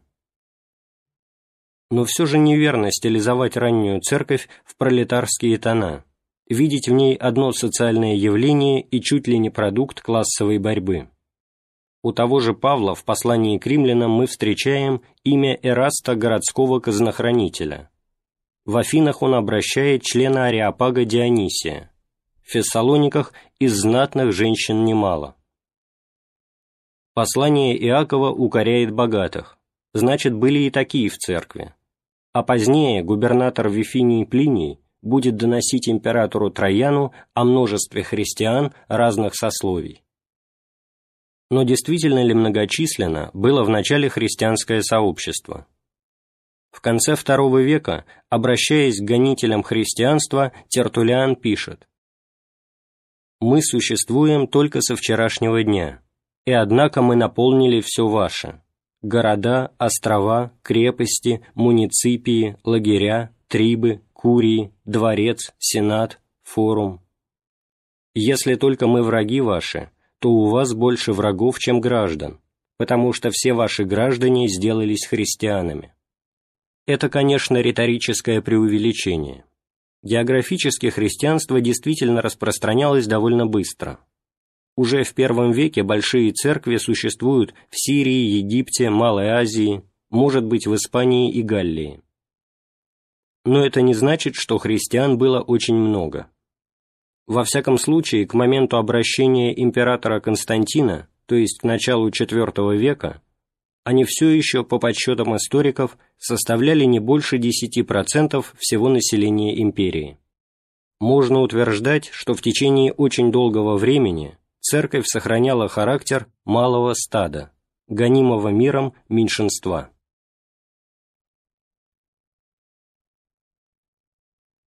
но все же неверно стилизовать раннюю церковь в пролетарские тона, видеть в ней одно социальное явление и чуть ли не продукт классовой борьбы. У того же Павла в послании к римлянам мы встречаем имя Эраста городского казнохранителя. В Афинах он обращает члена Ариапага Дионисия. В Фессалониках из знатных женщин немало. Послание Иакова укоряет богатых, значит, были и такие в церкви а позднее губернатор Вифинии Плиний будет доносить императору Трояну о множестве христиан разных сословий. Но действительно ли многочисленно было в начале христианское сообщество? В конце II века, обращаясь к гонителям христианства, Тертулиан пишет «Мы существуем только со вчерашнего дня, и однако мы наполнили все ваше, города, острова, крепости, муниципии, лагеря, трибы, курии, дворец, сенат, форум. Если только мы враги ваши, то у вас больше врагов, чем граждан, потому что все ваши граждане сделались христианами. Это, конечно, риторическое преувеличение. Географически христианство действительно распространялось довольно быстро – уже в первом веке большие церкви существуют в Сирии, Египте, Малой Азии, может быть, в Испании и Галлии. Но это не значит, что христиан было очень много. Во всяком случае, к моменту обращения императора Константина, то есть к началу IV века, они все еще, по подсчетам историков, составляли не больше 10% всего населения империи. Можно утверждать, что в течение очень долгого времени церковь сохраняла характер малого стада, гонимого миром меньшинства.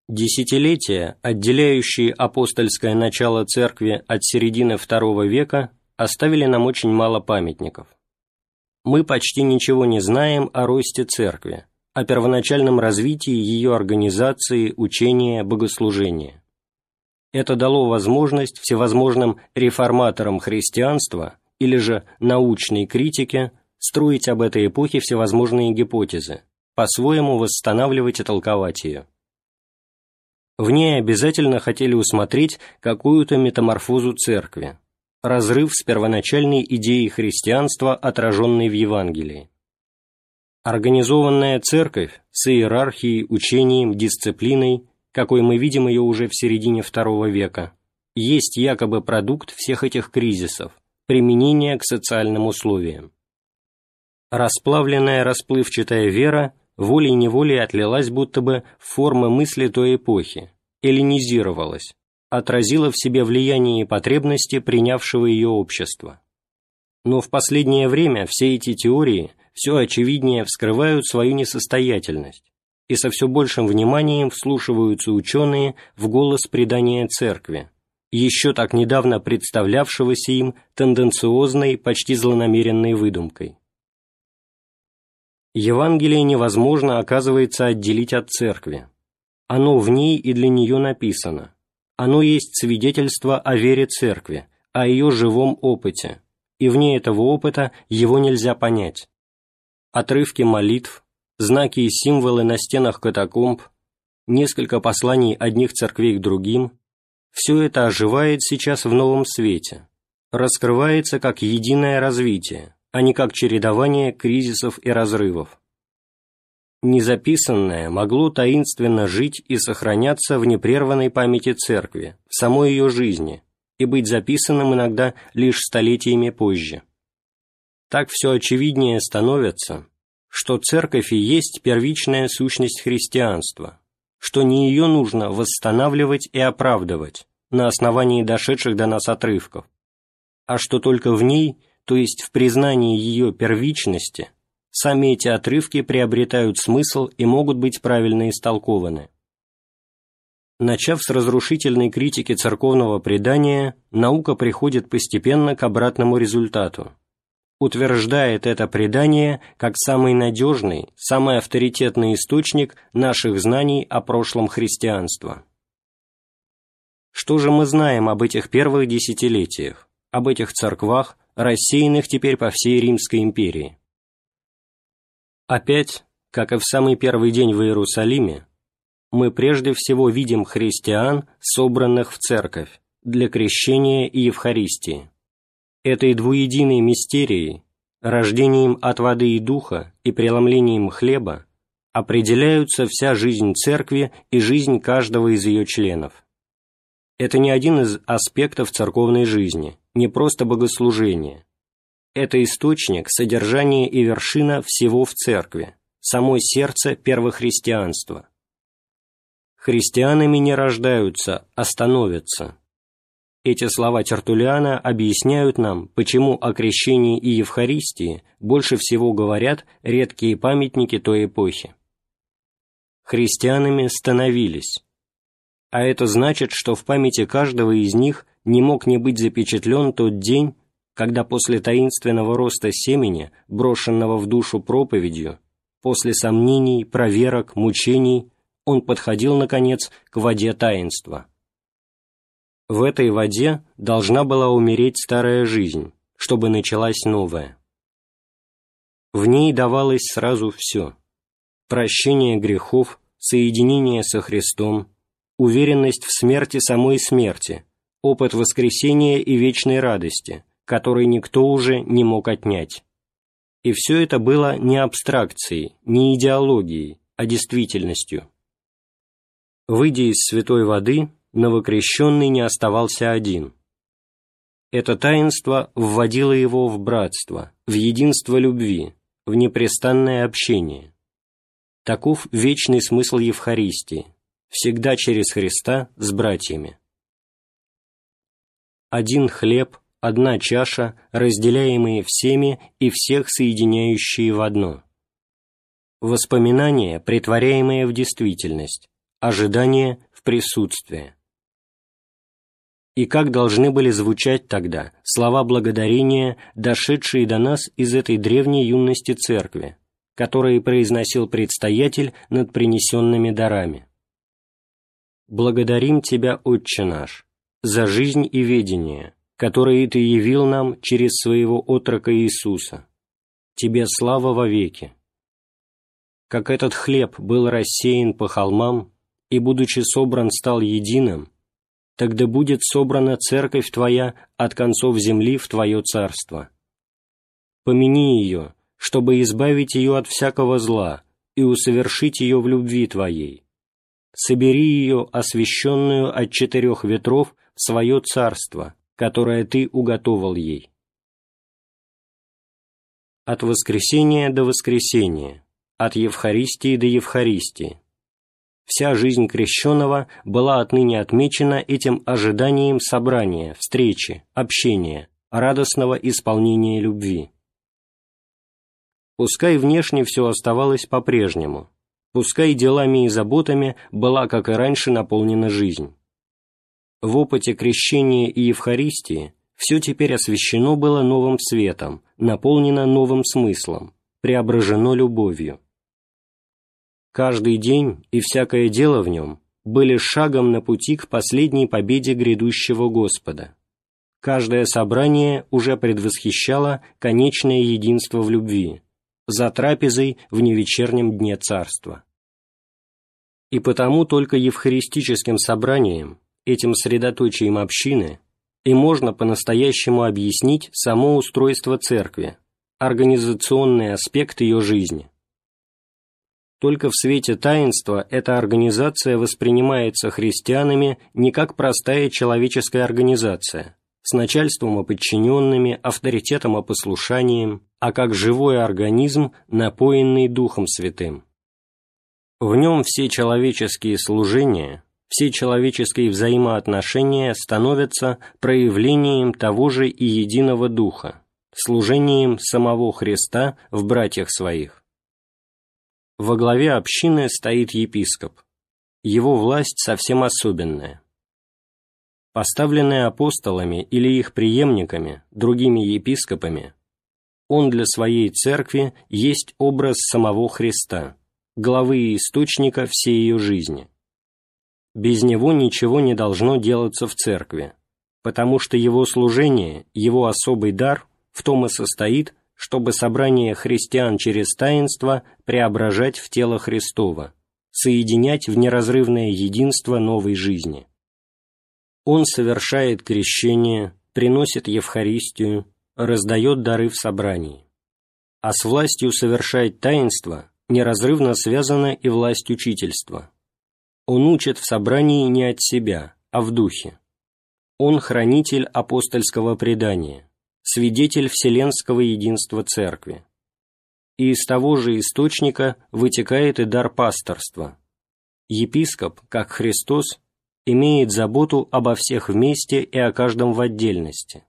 Десятилетия, отделяющие апостольское начало церкви от середины II века, оставили нам очень мало памятников. Мы почти ничего не знаем о росте церкви, о первоначальном развитии ее организации, учения, богослужения. Это дало возможность всевозможным реформаторам христианства или же научной критике строить об этой эпохе всевозможные гипотезы, по-своему восстанавливать и толковать ее. В ней обязательно хотели усмотреть какую-то метаморфозу церкви, разрыв с первоначальной идеей христианства, отраженной в Евангелии. Организованная церковь с иерархией, учением, дисциплиной какой мы видим ее уже в середине II века, есть якобы продукт всех этих кризисов, применения к социальным условиям. Расплавленная расплывчатая вера волей-неволей отлилась будто бы в формы мысли той эпохи, эллинизировалась, отразила в себе влияние и потребности принявшего ее общества. Но в последнее время все эти теории все очевиднее вскрывают свою несостоятельность, и со все большим вниманием вслушиваются ученые в голос предания церкви, еще так недавно представлявшегося им тенденциозной, почти злонамеренной выдумкой. Евангелие невозможно, оказывается, отделить от церкви. Оно в ней и для нее написано. Оно есть свидетельство о вере церкви, о ее живом опыте, и вне этого опыта его нельзя понять. Отрывки молитв, знаки и символы на стенах катакомб, несколько посланий одних церквей к другим, все это оживает сейчас в новом свете, раскрывается как единое развитие, а не как чередование кризисов и разрывов. Незаписанное могло таинственно жить и сохраняться в непрерванной памяти церкви, в самой ее жизни, и быть записанным иногда лишь столетиями позже. Так все очевиднее становится, что церковь и есть первичная сущность христианства, что не ее нужно восстанавливать и оправдывать на основании дошедших до нас отрывков, а что только в ней, то есть в признании ее первичности, сами эти отрывки приобретают смысл и могут быть правильно истолкованы. Начав с разрушительной критики церковного предания, наука приходит постепенно к обратному результату. Утверждает это предание как самый надежный, самый авторитетный источник наших знаний о прошлом христианства. Что же мы знаем об этих первых десятилетиях, об этих церквах, рассеянных теперь по всей Римской империи? Опять, как и в самый первый день в Иерусалиме, мы прежде всего видим христиан, собранных в церковь, для крещения и Евхаристии. Этой двуединой мистерией, рождением от воды и духа и преломлением хлеба, определяются вся жизнь церкви и жизнь каждого из ее членов. Это не один из аспектов церковной жизни, не просто богослужение. Это источник, содержание и вершина всего в церкви, само сердце первохристианства. Христианами не рождаются, а становятся. Эти слова Тертулиана объясняют нам, почему о крещении и Евхаристии больше всего говорят редкие памятники той эпохи. Христианами становились, а это значит, что в памяти каждого из них не мог не быть запечатлен тот день, когда после таинственного роста семени, брошенного в душу проповедью, после сомнений, проверок, мучений, он подходил, наконец, к воде таинства. В этой воде должна была умереть старая жизнь, чтобы началась новая. В ней давалось сразу все – прощение грехов, соединение со Христом, уверенность в смерти самой смерти, опыт воскресения и вечной радости, который никто уже не мог отнять. И все это было не абстракцией, не идеологией, а действительностью. Выйдя из святой воды, новокрещенный не оставался один. Это таинство вводило его в братство, в единство любви, в непрестанное общение. Таков вечный смысл Евхаристии – всегда через Христа с братьями. Один хлеб, одна чаша, разделяемые всеми и всех соединяющие в одно. Воспоминание, притворяемое в действительность, ожидание в присутствие. И как должны были звучать тогда слова благодарения, дошедшие до нас из этой древней юности церкви, которые произносил предстоятель над принесенными дарами? благодарим Тебя, Отче наш, за жизнь и ведение, которые Ты явил нам через Своего отрока Иисуса. Тебе слава вовеки. Как этот хлеб был рассеян по холмам и, будучи собран, стал единым, тогда будет собрана церковь Твоя от концов земли в Твое царство. Помяни ее, чтобы избавить ее от всякого зла и усовершить ее в любви Твоей собери ее, освященную от четырех ветров, в свое царство, которое ты уготовал ей. От воскресения до воскресения, от Евхаристии до Евхаристии. Вся жизнь крещенного была отныне отмечена этим ожиданием собрания, встречи, общения, радостного исполнения любви. Пускай внешне все оставалось по-прежнему, пускай делами и заботами была, как и раньше, наполнена жизнь. В опыте крещения и Евхаристии все теперь освящено было новым светом, наполнено новым смыслом, преображено любовью. Каждый день и всякое дело в нем были шагом на пути к последней победе грядущего Господа. Каждое собрание уже предвосхищало конечное единство в любви, за трапезой в невечернем дне царства. И потому только евхаристическим собранием, этим средоточием общины, и можно по-настоящему объяснить само устройство церкви, организационный аспект ее жизни. Только в свете таинства эта организация воспринимается христианами не как простая человеческая организация, с начальством и подчиненными, авторитетом и послушанием, а как живой организм, напоенный Духом Святым. В нем все человеческие служения, все человеческие взаимоотношения становятся проявлением того же и единого Духа, служением самого Христа в братьях своих. Во главе общины стоит епископ. Его власть совсем особенная. Поставленный апостолами или их преемниками, другими епископами, он для своей церкви есть образ самого Христа, главы и источника всей ее жизни. Без него ничего не должно делаться в церкви, потому что его служение, его особый дар в том и состоит, чтобы собрание христиан через таинство преображать в тело Христова, соединять в неразрывное единство новой жизни. Он совершает крещение, приносит Евхаристию, раздает дары в собрании. А с властью совершать таинство неразрывно связана и власть учительства. Он учит в собрании не от себя, а в духе. Он хранитель апостольского предания, свидетель вселенского единства Церкви. И из того же источника вытекает и дар пасторства. Епископ, как Христос, имеет заботу обо всех вместе и о каждом в отдельности.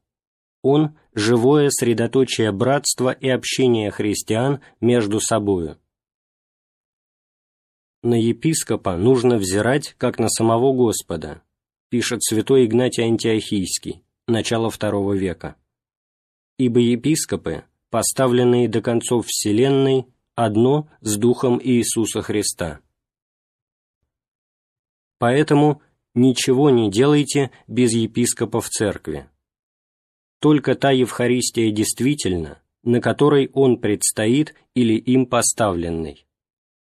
Он – живое средоточие братства и общения христиан между собою. На епископа нужно взирать, как на самого Господа, пишет святой Игнатий Антиохийский, начало II века ибо епископы, поставленные до концов вселенной, одно с Духом Иисуса Христа. Поэтому ничего не делайте без епископа в церкви. Только та Евхаристия действительно, на которой он предстоит или им поставленный.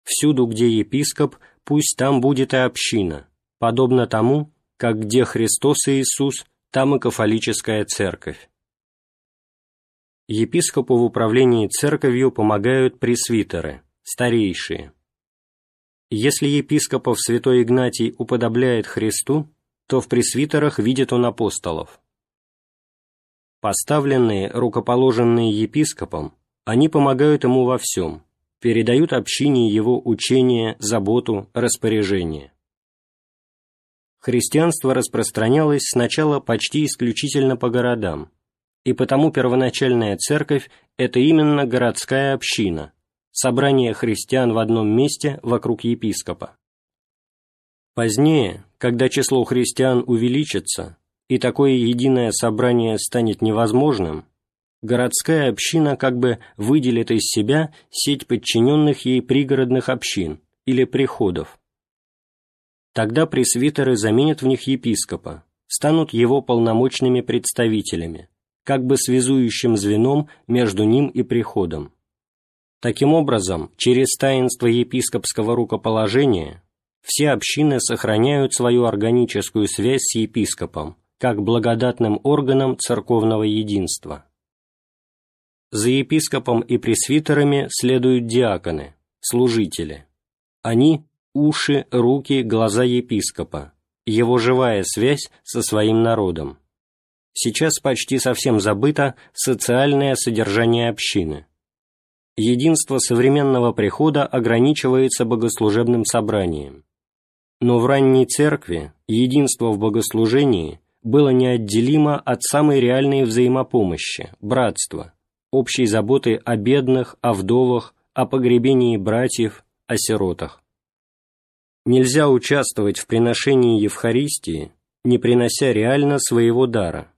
Всюду, где епископ, пусть там будет и община, подобно тому, как где Христос и Иисус, там и кафолическая церковь. Епископу в управлении церковью помогают пресвитеры, старейшие. Если епископов святой Игнатий уподобляет Христу, то в пресвитерах видит он апостолов. Поставленные, рукоположенные епископом, они помогают ему во всем, передают общине его учение, заботу, распоряжение. Христианство распространялось сначала почти исключительно по городам, и потому первоначальная церковь – это именно городская община, собрание христиан в одном месте вокруг епископа. Позднее, когда число христиан увеличится, и такое единое собрание станет невозможным, городская община как бы выделит из себя сеть подчиненных ей пригородных общин или приходов. Тогда пресвитеры заменят в них епископа, станут его полномочными представителями, как бы связующим звеном между ним и приходом. Таким образом, через таинство епископского рукоположения все общины сохраняют свою органическую связь с епископом, как благодатным органом церковного единства. За епископом и пресвитерами следуют диаконы, служители. Они – уши, руки, глаза епископа, его живая связь со своим народом сейчас почти совсем забыто социальное содержание общины. Единство современного прихода ограничивается богослужебным собранием. Но в ранней церкви единство в богослужении было неотделимо от самой реальной взаимопомощи, братства, общей заботы о бедных, о вдовах, о погребении братьев, о сиротах. Нельзя участвовать в приношении Евхаристии, не принося реально своего дара –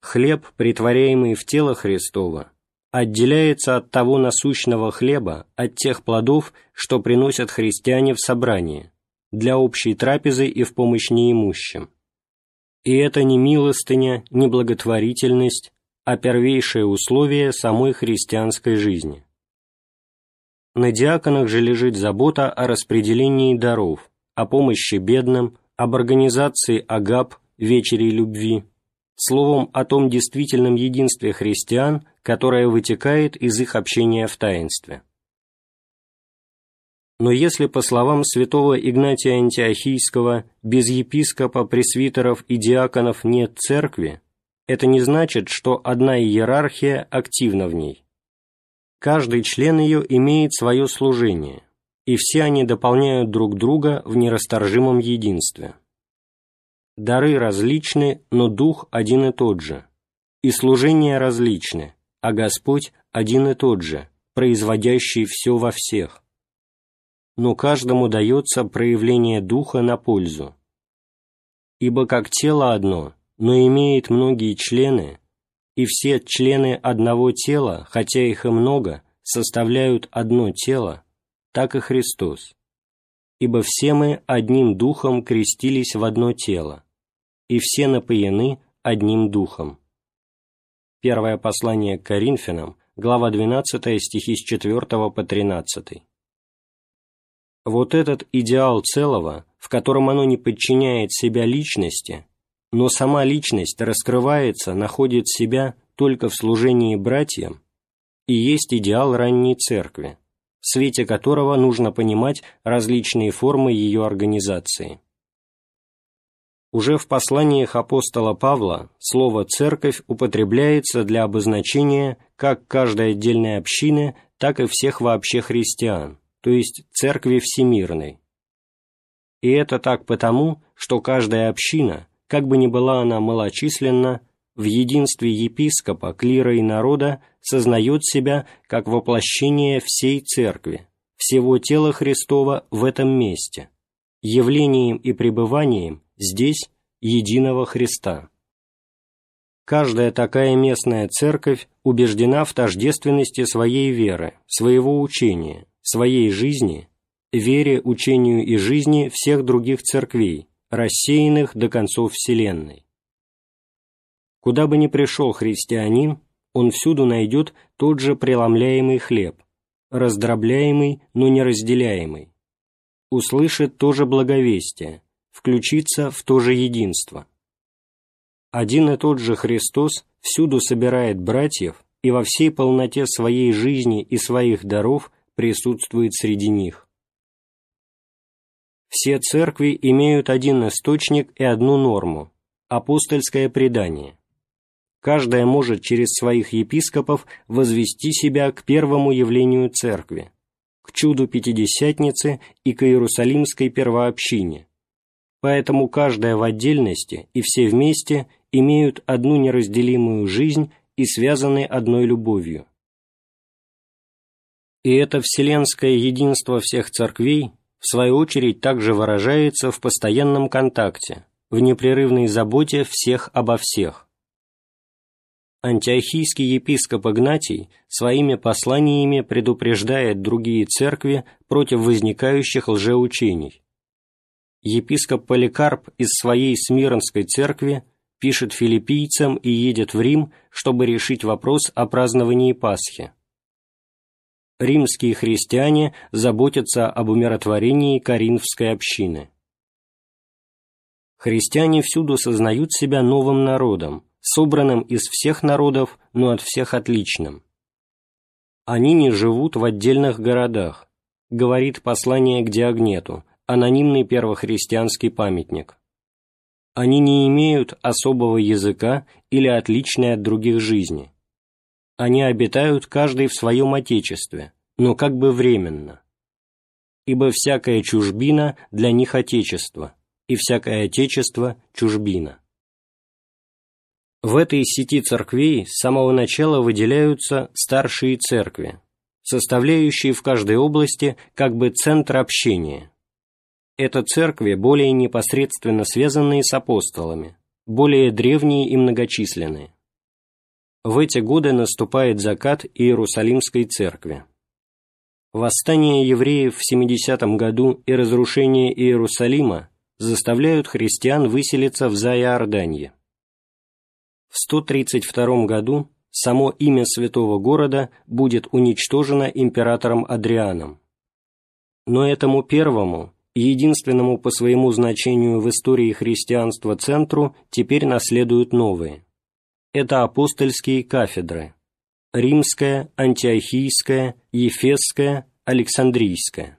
Хлеб, притворяемый в тело Христово, отделяется от того насущного хлеба, от тех плодов, что приносят христиане в собрание, для общей трапезы и в помощь неимущим. И это не милостыня, не благотворительность, а первейшее условие самой христианской жизни. На диаконах же лежит забота о распределении даров, о помощи бедным, об организации агап, вечерей любви, словом о том действительном единстве христиан, которое вытекает из их общения в таинстве. Но если, по словам святого Игнатия Антиохийского, без епископа, пресвитеров и диаконов нет церкви, это не значит, что одна иерархия активна в ней. Каждый член ее имеет свое служение, и все они дополняют друг друга в нерасторжимом единстве. Дары различны, но дух один и тот же. и служения различны, а Господь один и тот же, производящий все во всех. Но каждому дается проявление Духа на пользу. Ибо как тело одно, но имеет многие члены, и все члены одного тела, хотя их и много, составляют одно тело, так и Христос. Ибо все мы одним духом крестились в одно тело, и все напоены одним духом. Первое послание к Коринфянам, глава 12, стихи с 4 по 13. Вот этот идеал целого, в котором оно не подчиняет себя личности, но сама личность раскрывается, находит себя только в служении братьям, и есть идеал ранней церкви, в свете которого нужно понимать различные формы ее организации. Уже в посланиях апостола Павла слово «церковь» употребляется для обозначения как каждой отдельной общины, так и всех вообще христиан, то есть церкви всемирной. И это так потому, что каждая община, как бы ни была она малочисленна, в единстве епископа, клира и народа сознает себя как воплощение всей церкви, всего тела Христова в этом месте, явлением и пребыванием здесь единого Христа. Каждая такая местная церковь убеждена в тождественности своей веры, своего учения, своей жизни, вере, учению и жизни всех других церквей, рассеянных до концов Вселенной. Куда бы ни пришел христианин, он всюду найдет тот же преломляемый хлеб, раздробляемый, но не разделяемый. Услышит то же благовестие, включится в то же единство. Один и тот же Христос всюду собирает братьев и во всей полноте своей жизни и своих даров присутствует среди них. Все церкви имеют один источник и одну норму – апостольское предание. Каждая может через своих епископов возвести себя к первому явлению церкви, к чуду Пятидесятницы и к Иерусалимской первообщине, Поэтому каждая в отдельности и все вместе имеют одну неразделимую жизнь и связаны одной любовью. И это вселенское единство всех церквей, в свою очередь, также выражается в постоянном контакте, в непрерывной заботе всех обо всех. Антиохийский епископ Игнатий своими посланиями предупреждает другие церкви против возникающих лжеучений, епископ Поликарп из своей Смирнской церкви пишет филиппийцам и едет в Рим, чтобы решить вопрос о праздновании Пасхи. Римские христиане заботятся об умиротворении Коринфской общины. Христиане всюду сознают себя новым народом, собранным из всех народов, но от всех отличным. Они не живут в отдельных городах, говорит послание к Диагнету, анонимный первохристианский памятник. Они не имеют особого языка или отличной от других жизни. Они обитают каждый в своем отечестве, но как бы временно. Ибо всякая чужбина для них отечество, и всякое отечество – чужбина. В этой сети церквей с самого начала выделяются старшие церкви, составляющие в каждой области как бы центр общения, это церкви, более непосредственно связанные с апостолами, более древние и многочисленные. В эти годы наступает закат Иерусалимской церкви. Восстание евреев в 70 году и разрушение Иерусалима заставляют христиан выселиться в Зайорданье. В 132 году само имя святого города будет уничтожено императором Адрианом. Но этому первому, единственному по своему значению в истории христианства центру теперь наследуют новые. Это апостольские кафедры – римская, антиохийская, ефесская, александрийская.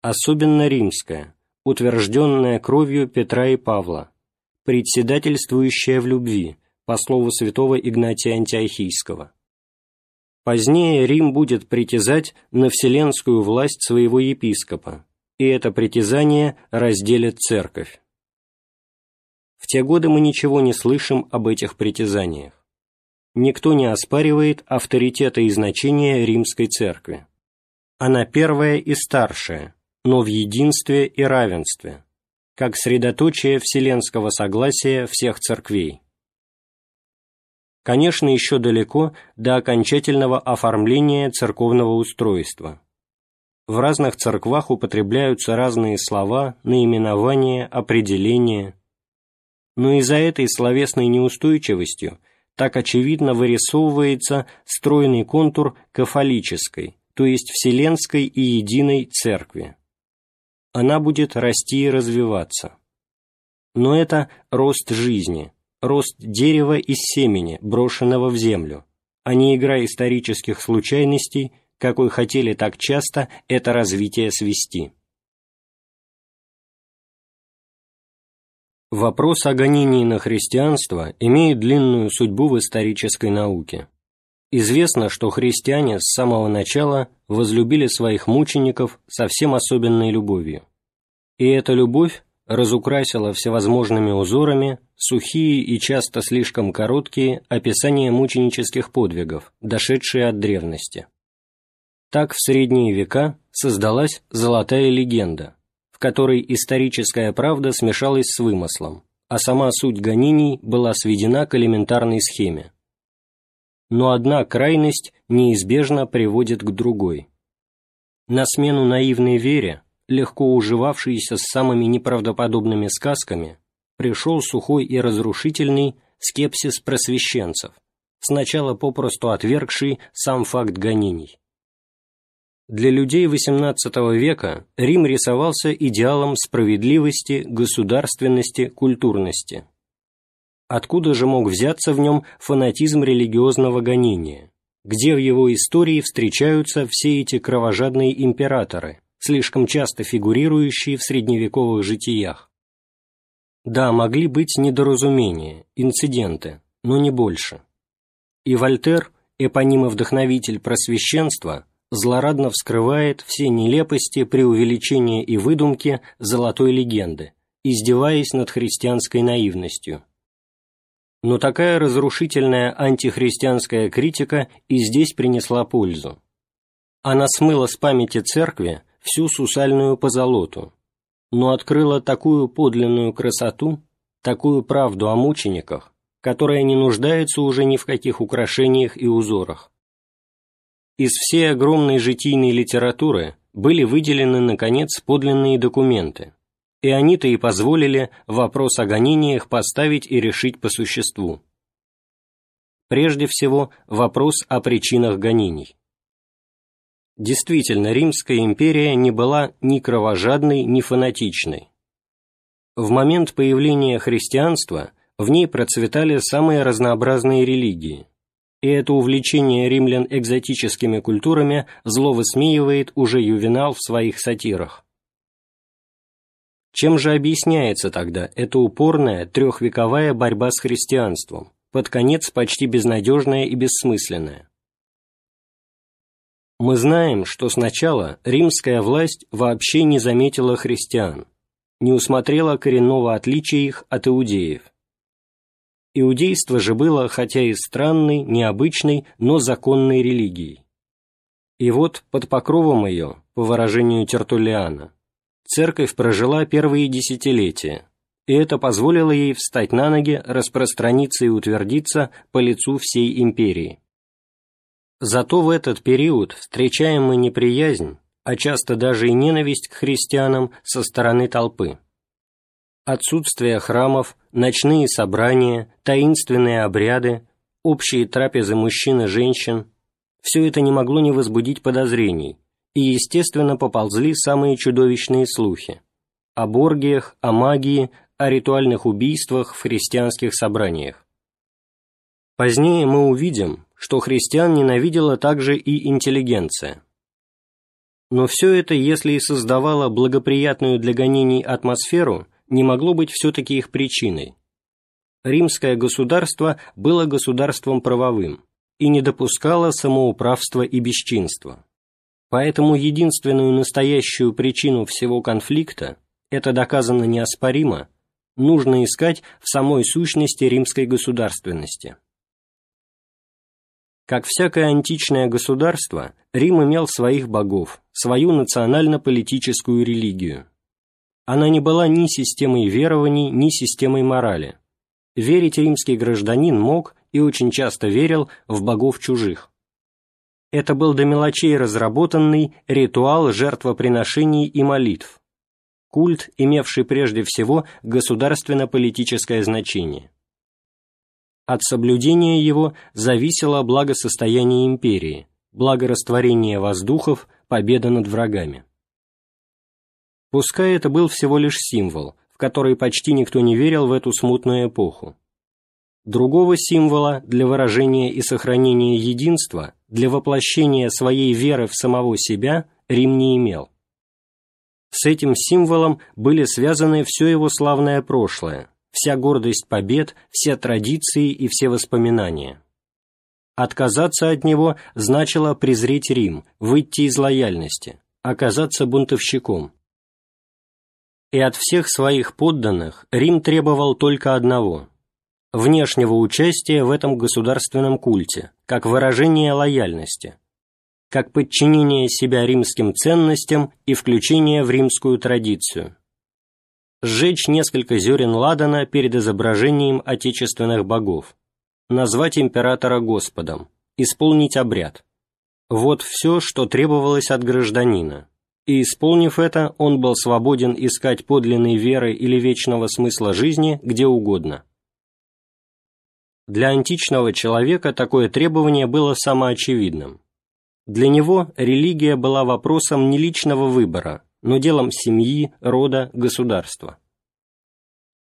Особенно римская, утвержденная кровью Петра и Павла, председательствующая в любви, по слову святого Игнатия Антиохийского. Позднее Рим будет притязать на вселенскую власть своего епископа, и это притязание разделит церковь. В те годы мы ничего не слышим об этих притязаниях. никто не оспаривает авторитета и значения римской церкви. Она первая и старшая, но в единстве и равенстве, как средоточие вселенского согласия всех церквей. Конечно, еще далеко до окончательного оформления церковного устройства. В разных церквах употребляются разные слова, наименования, определения. Но из-за этой словесной неустойчивостью так очевидно вырисовывается стройный контур кафолической, то есть вселенской и единой церкви. Она будет расти и развиваться. Но это рост жизни, рост дерева из семени, брошенного в землю, а не игра исторических случайностей, какой хотели так часто это развитие свести. Вопрос о гонении на христианство имеет длинную судьбу в исторической науке. Известно, что христиане с самого начала возлюбили своих мучеников со всем особенной любовью. И эта любовь разукрасила всевозможными узорами сухие и часто слишком короткие описания мученических подвигов, дошедшие от древности. Так в средние века создалась «золотая легенда», которой историческая правда смешалась с вымыслом, а сама суть гонений была сведена к элементарной схеме но одна крайность неизбежно приводит к другой. На смену наивной вере, легко уживавшейся с самыми неправдоподобными сказками, пришел сухой и разрушительный скепсис просвещенцев, сначала попросту отвергший сам факт гонений. Для людей XVIII века Рим рисовался идеалом справедливости, государственности, культурности – откуда же мог взяться в нем фанатизм религиозного гонения, где в его истории встречаются все эти кровожадные императоры, слишком часто фигурирующие в средневековых житиях. Да, могли быть недоразумения, инциденты, но не больше. И Вольтер, эпоним-вдохновитель просвещенства, злорадно вскрывает все нелепости, преувеличения и выдумки золотой легенды, издеваясь над христианской наивностью – но такая разрушительная антихристианская критика и здесь принесла пользу. Она смыла с памяти церкви всю сусальную позолоту, но открыла такую подлинную красоту, такую правду о мучениках, которая не нуждается уже ни в каких украшениях и узорах. Из всей огромной житийной литературы были выделены, наконец, подлинные документы, и они-то и позволили вопрос о гонениях поставить и решить по существу. Прежде всего, вопрос о причинах гонений. Действительно, Римская империя не была ни кровожадной, ни фанатичной. В момент появления христианства в ней процветали самые разнообразные религии, и это увлечение римлян экзотическими культурами зло высмеивает уже Ювенал в своих сатирах. Чем же объясняется тогда эта упорная трехвековая борьба с христианством, под конец почти безнадежная и бессмысленная? Мы знаем, что сначала римская власть вообще не заметила христиан, не усмотрела коренного отличия их от иудеев. Иудейство же было, хотя и странной, необычной, но законной религией. И вот под покровом ее, по выражению Тертуллиана, церковь прожила первые десятилетия, и это позволило ей встать на ноги, распространиться и утвердиться по лицу всей империи. Зато в этот период встречаем мы неприязнь, а часто даже и ненависть к христианам со стороны толпы. Отсутствие храмов, ночные собрания, таинственные обряды, общие трапезы мужчин и женщин – все это не могло не возбудить подозрений, и, естественно, поползли самые чудовищные слухи о боргиях, о магии, о ритуальных убийствах в христианских собраниях. Позднее мы увидим, что христиан ненавидела также и интеллигенция. Но все это, если и создавало благоприятную для гонений атмосферу, не могло быть все-таки их причиной. Римское государство было государством правовым и не допускало самоуправства и бесчинства. Поэтому единственную настоящую причину всего конфликта, это доказано неоспоримо, нужно искать в самой сущности римской государственности. Как всякое античное государство, Рим имел своих богов, свою национально-политическую религию. Она не была ни системой верований, ни системой морали. Верить римский гражданин мог и очень часто верил в богов чужих. Это был до мелочей разработанный ритуал жертвоприношений и молитв, культ, имевший прежде всего государственно-политическое значение. От соблюдения его зависело благосостояние империи, благорастворение воздухов, победа над врагами. Пускай это был всего лишь символ, в который почти никто не верил в эту смутную эпоху. Другого символа для выражения и сохранения единства, для воплощения своей веры в самого себя Рим не имел. С этим символом были связаны все его славное прошлое, вся гордость побед, все традиции и все воспоминания. Отказаться от него значило презреть Рим, выйти из лояльности, оказаться бунтовщиком. И от всех своих подданных Рим требовал только одного – внешнего участия в этом государственном культе, как выражение лояльности, как подчинение себя римским ценностям и включение в римскую традицию. Сжечь несколько зерен ладана перед изображением отечественных богов, назвать императора Господом, исполнить обряд. Вот все, что требовалось от гражданина и, исполнив это, он был свободен искать подлинной веры или вечного смысла жизни где угодно. Для античного человека такое требование было самоочевидным. Для него религия была вопросом не личного выбора, но делом семьи, рода, государства.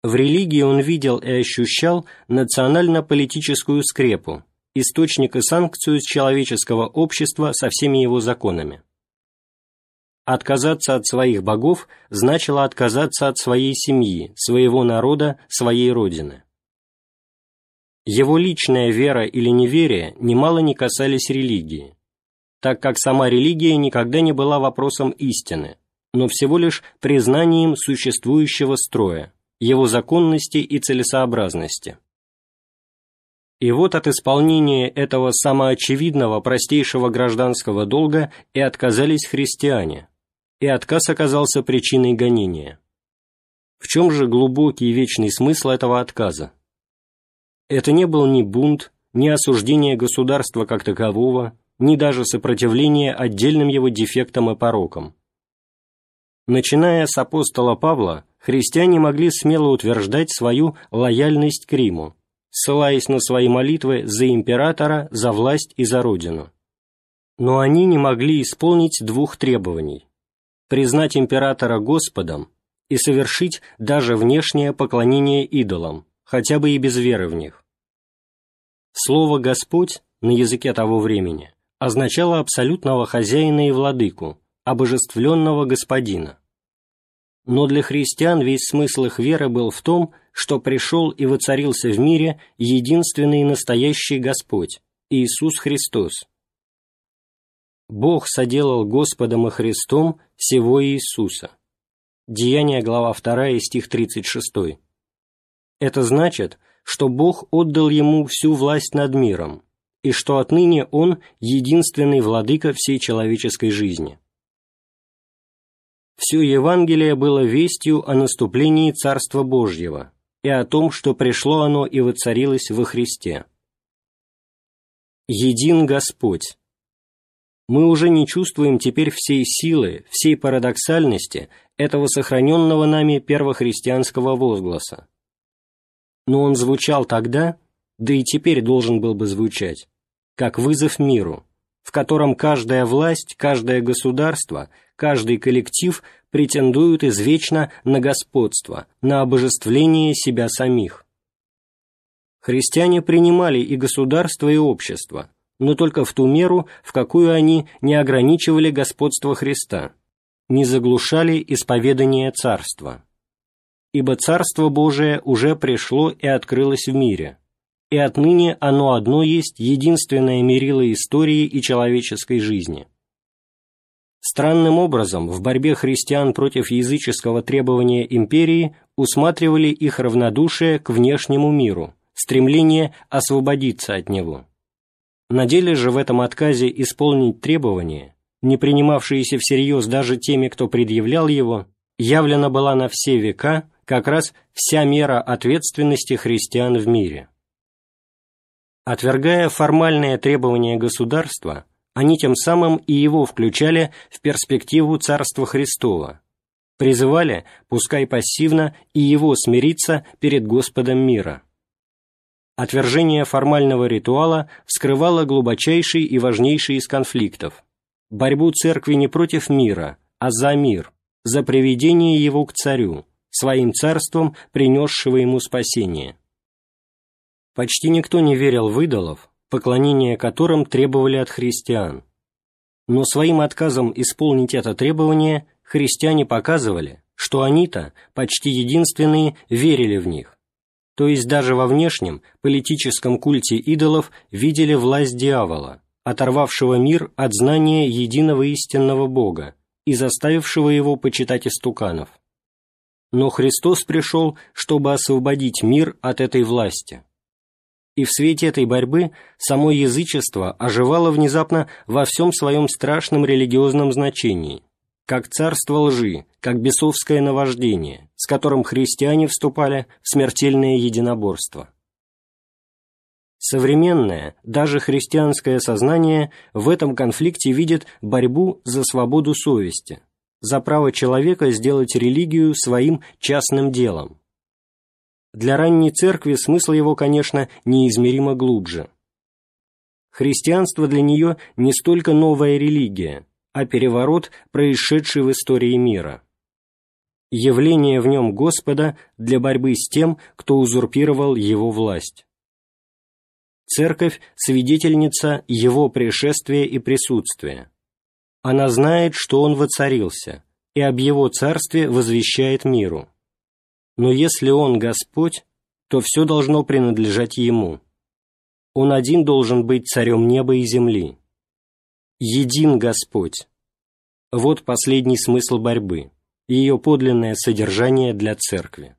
В религии он видел и ощущал национально-политическую скрепу, источник и санкцию человеческого общества со всеми его законами. Отказаться от своих богов значило отказаться от своей семьи, своего народа, своей родины. Его личная вера или неверие немало не касались религии, так как сама религия никогда не была вопросом истины, но всего лишь признанием существующего строя, его законности и целесообразности. И вот от исполнения этого самоочевидного простейшего гражданского долга и отказались христиане – и отказ оказался причиной гонения. В чем же глубокий и вечный смысл этого отказа? Это не был ни бунт, ни осуждение государства как такового, ни даже сопротивление отдельным его дефектам и порокам. Начиная с апостола Павла, христиане могли смело утверждать свою лояльность к Риму, ссылаясь на свои молитвы за императора, за власть и за родину. Но они не могли исполнить двух требований признать императора Господом и совершить даже внешнее поклонение идолам, хотя бы и без веры в них. Слово «Господь» на языке того времени означало абсолютного хозяина и владыку, обожествленного господина. Но для христиан весь смысл их веры был в том, что пришел и воцарился в мире единственный настоящий Господь, Иисус Христос, Бог соделал Господом и Христом сего Иисуса. Деяние, глава 2, стих 36. Это значит, что Бог отдал ему всю власть над миром, и что отныне Он единственный владыка всей человеческой жизни. Все Евангелие было вестью о наступлении Царства Божьего и о том, что пришло оно и воцарилось во Христе. «Един Господь, мы уже не чувствуем теперь всей силы, всей парадоксальности этого сохраненного нами первохристианского возгласа. Но он звучал тогда, да и теперь должен был бы звучать, как вызов миру, в котором каждая власть, каждое государство, каждый коллектив претендуют извечно на господство, на обожествление себя самих. Христиане принимали и государство, и общество, но только в ту меру, в какую они не ограничивали господство Христа, не заглушали исповедание Царства. Ибо Царство Божие уже пришло и открылось в мире, и отныне оно одно есть единственное мерило истории и человеческой жизни. Странным образом в борьбе христиан против языческого требования империи усматривали их равнодушие к внешнему миру, стремление освободиться от него. На деле же в этом отказе исполнить требования, не принимавшиеся всерьез даже теми, кто предъявлял его, явлена была на все века как раз вся мера ответственности христиан в мире. Отвергая формальные требования государства, они тем самым и его включали в перспективу Царства Христова, призывали, пускай пассивно, и его смириться перед Господом мира. Отвержение формального ритуала вскрывало глубочайший и важнейший из конфликтов – борьбу церкви не против мира, а за мир, за приведение его к царю, своим царством, принесшего ему спасение. Почти никто не верил в идолов, поклонение которым требовали от христиан. Но своим отказом исполнить это требование христиане показывали, что они-то, почти единственные, верили в них. То есть даже во внешнем, политическом культе идолов видели власть дьявола, оторвавшего мир от знания единого истинного Бога и заставившего его почитать истуканов. Но Христос пришел, чтобы освободить мир от этой власти и в свете этой борьбы само язычество оживало внезапно во всем своем страшном религиозном значении, как царство лжи, как бесовское наваждение, с которым христиане вступали в смертельное единоборство. Современное, даже христианское сознание в этом конфликте видит борьбу за свободу совести, за право человека сделать религию своим частным делом, для ранней церкви смысл его, конечно, неизмеримо глубже. Христианство для нее не столько новая религия, а переворот, происшедший в истории мира. Явление в нем Господа для борьбы с тем, кто узурпировал его власть. Церковь – свидетельница его пришествия и присутствия. Она знает, что он воцарился, и об его царстве возвещает миру. Но если Он Господь, то все должно принадлежать Ему. Он один должен быть царем неба и земли. Един Господь. Вот последний смысл борьбы, ее подлинное содержание для Церкви.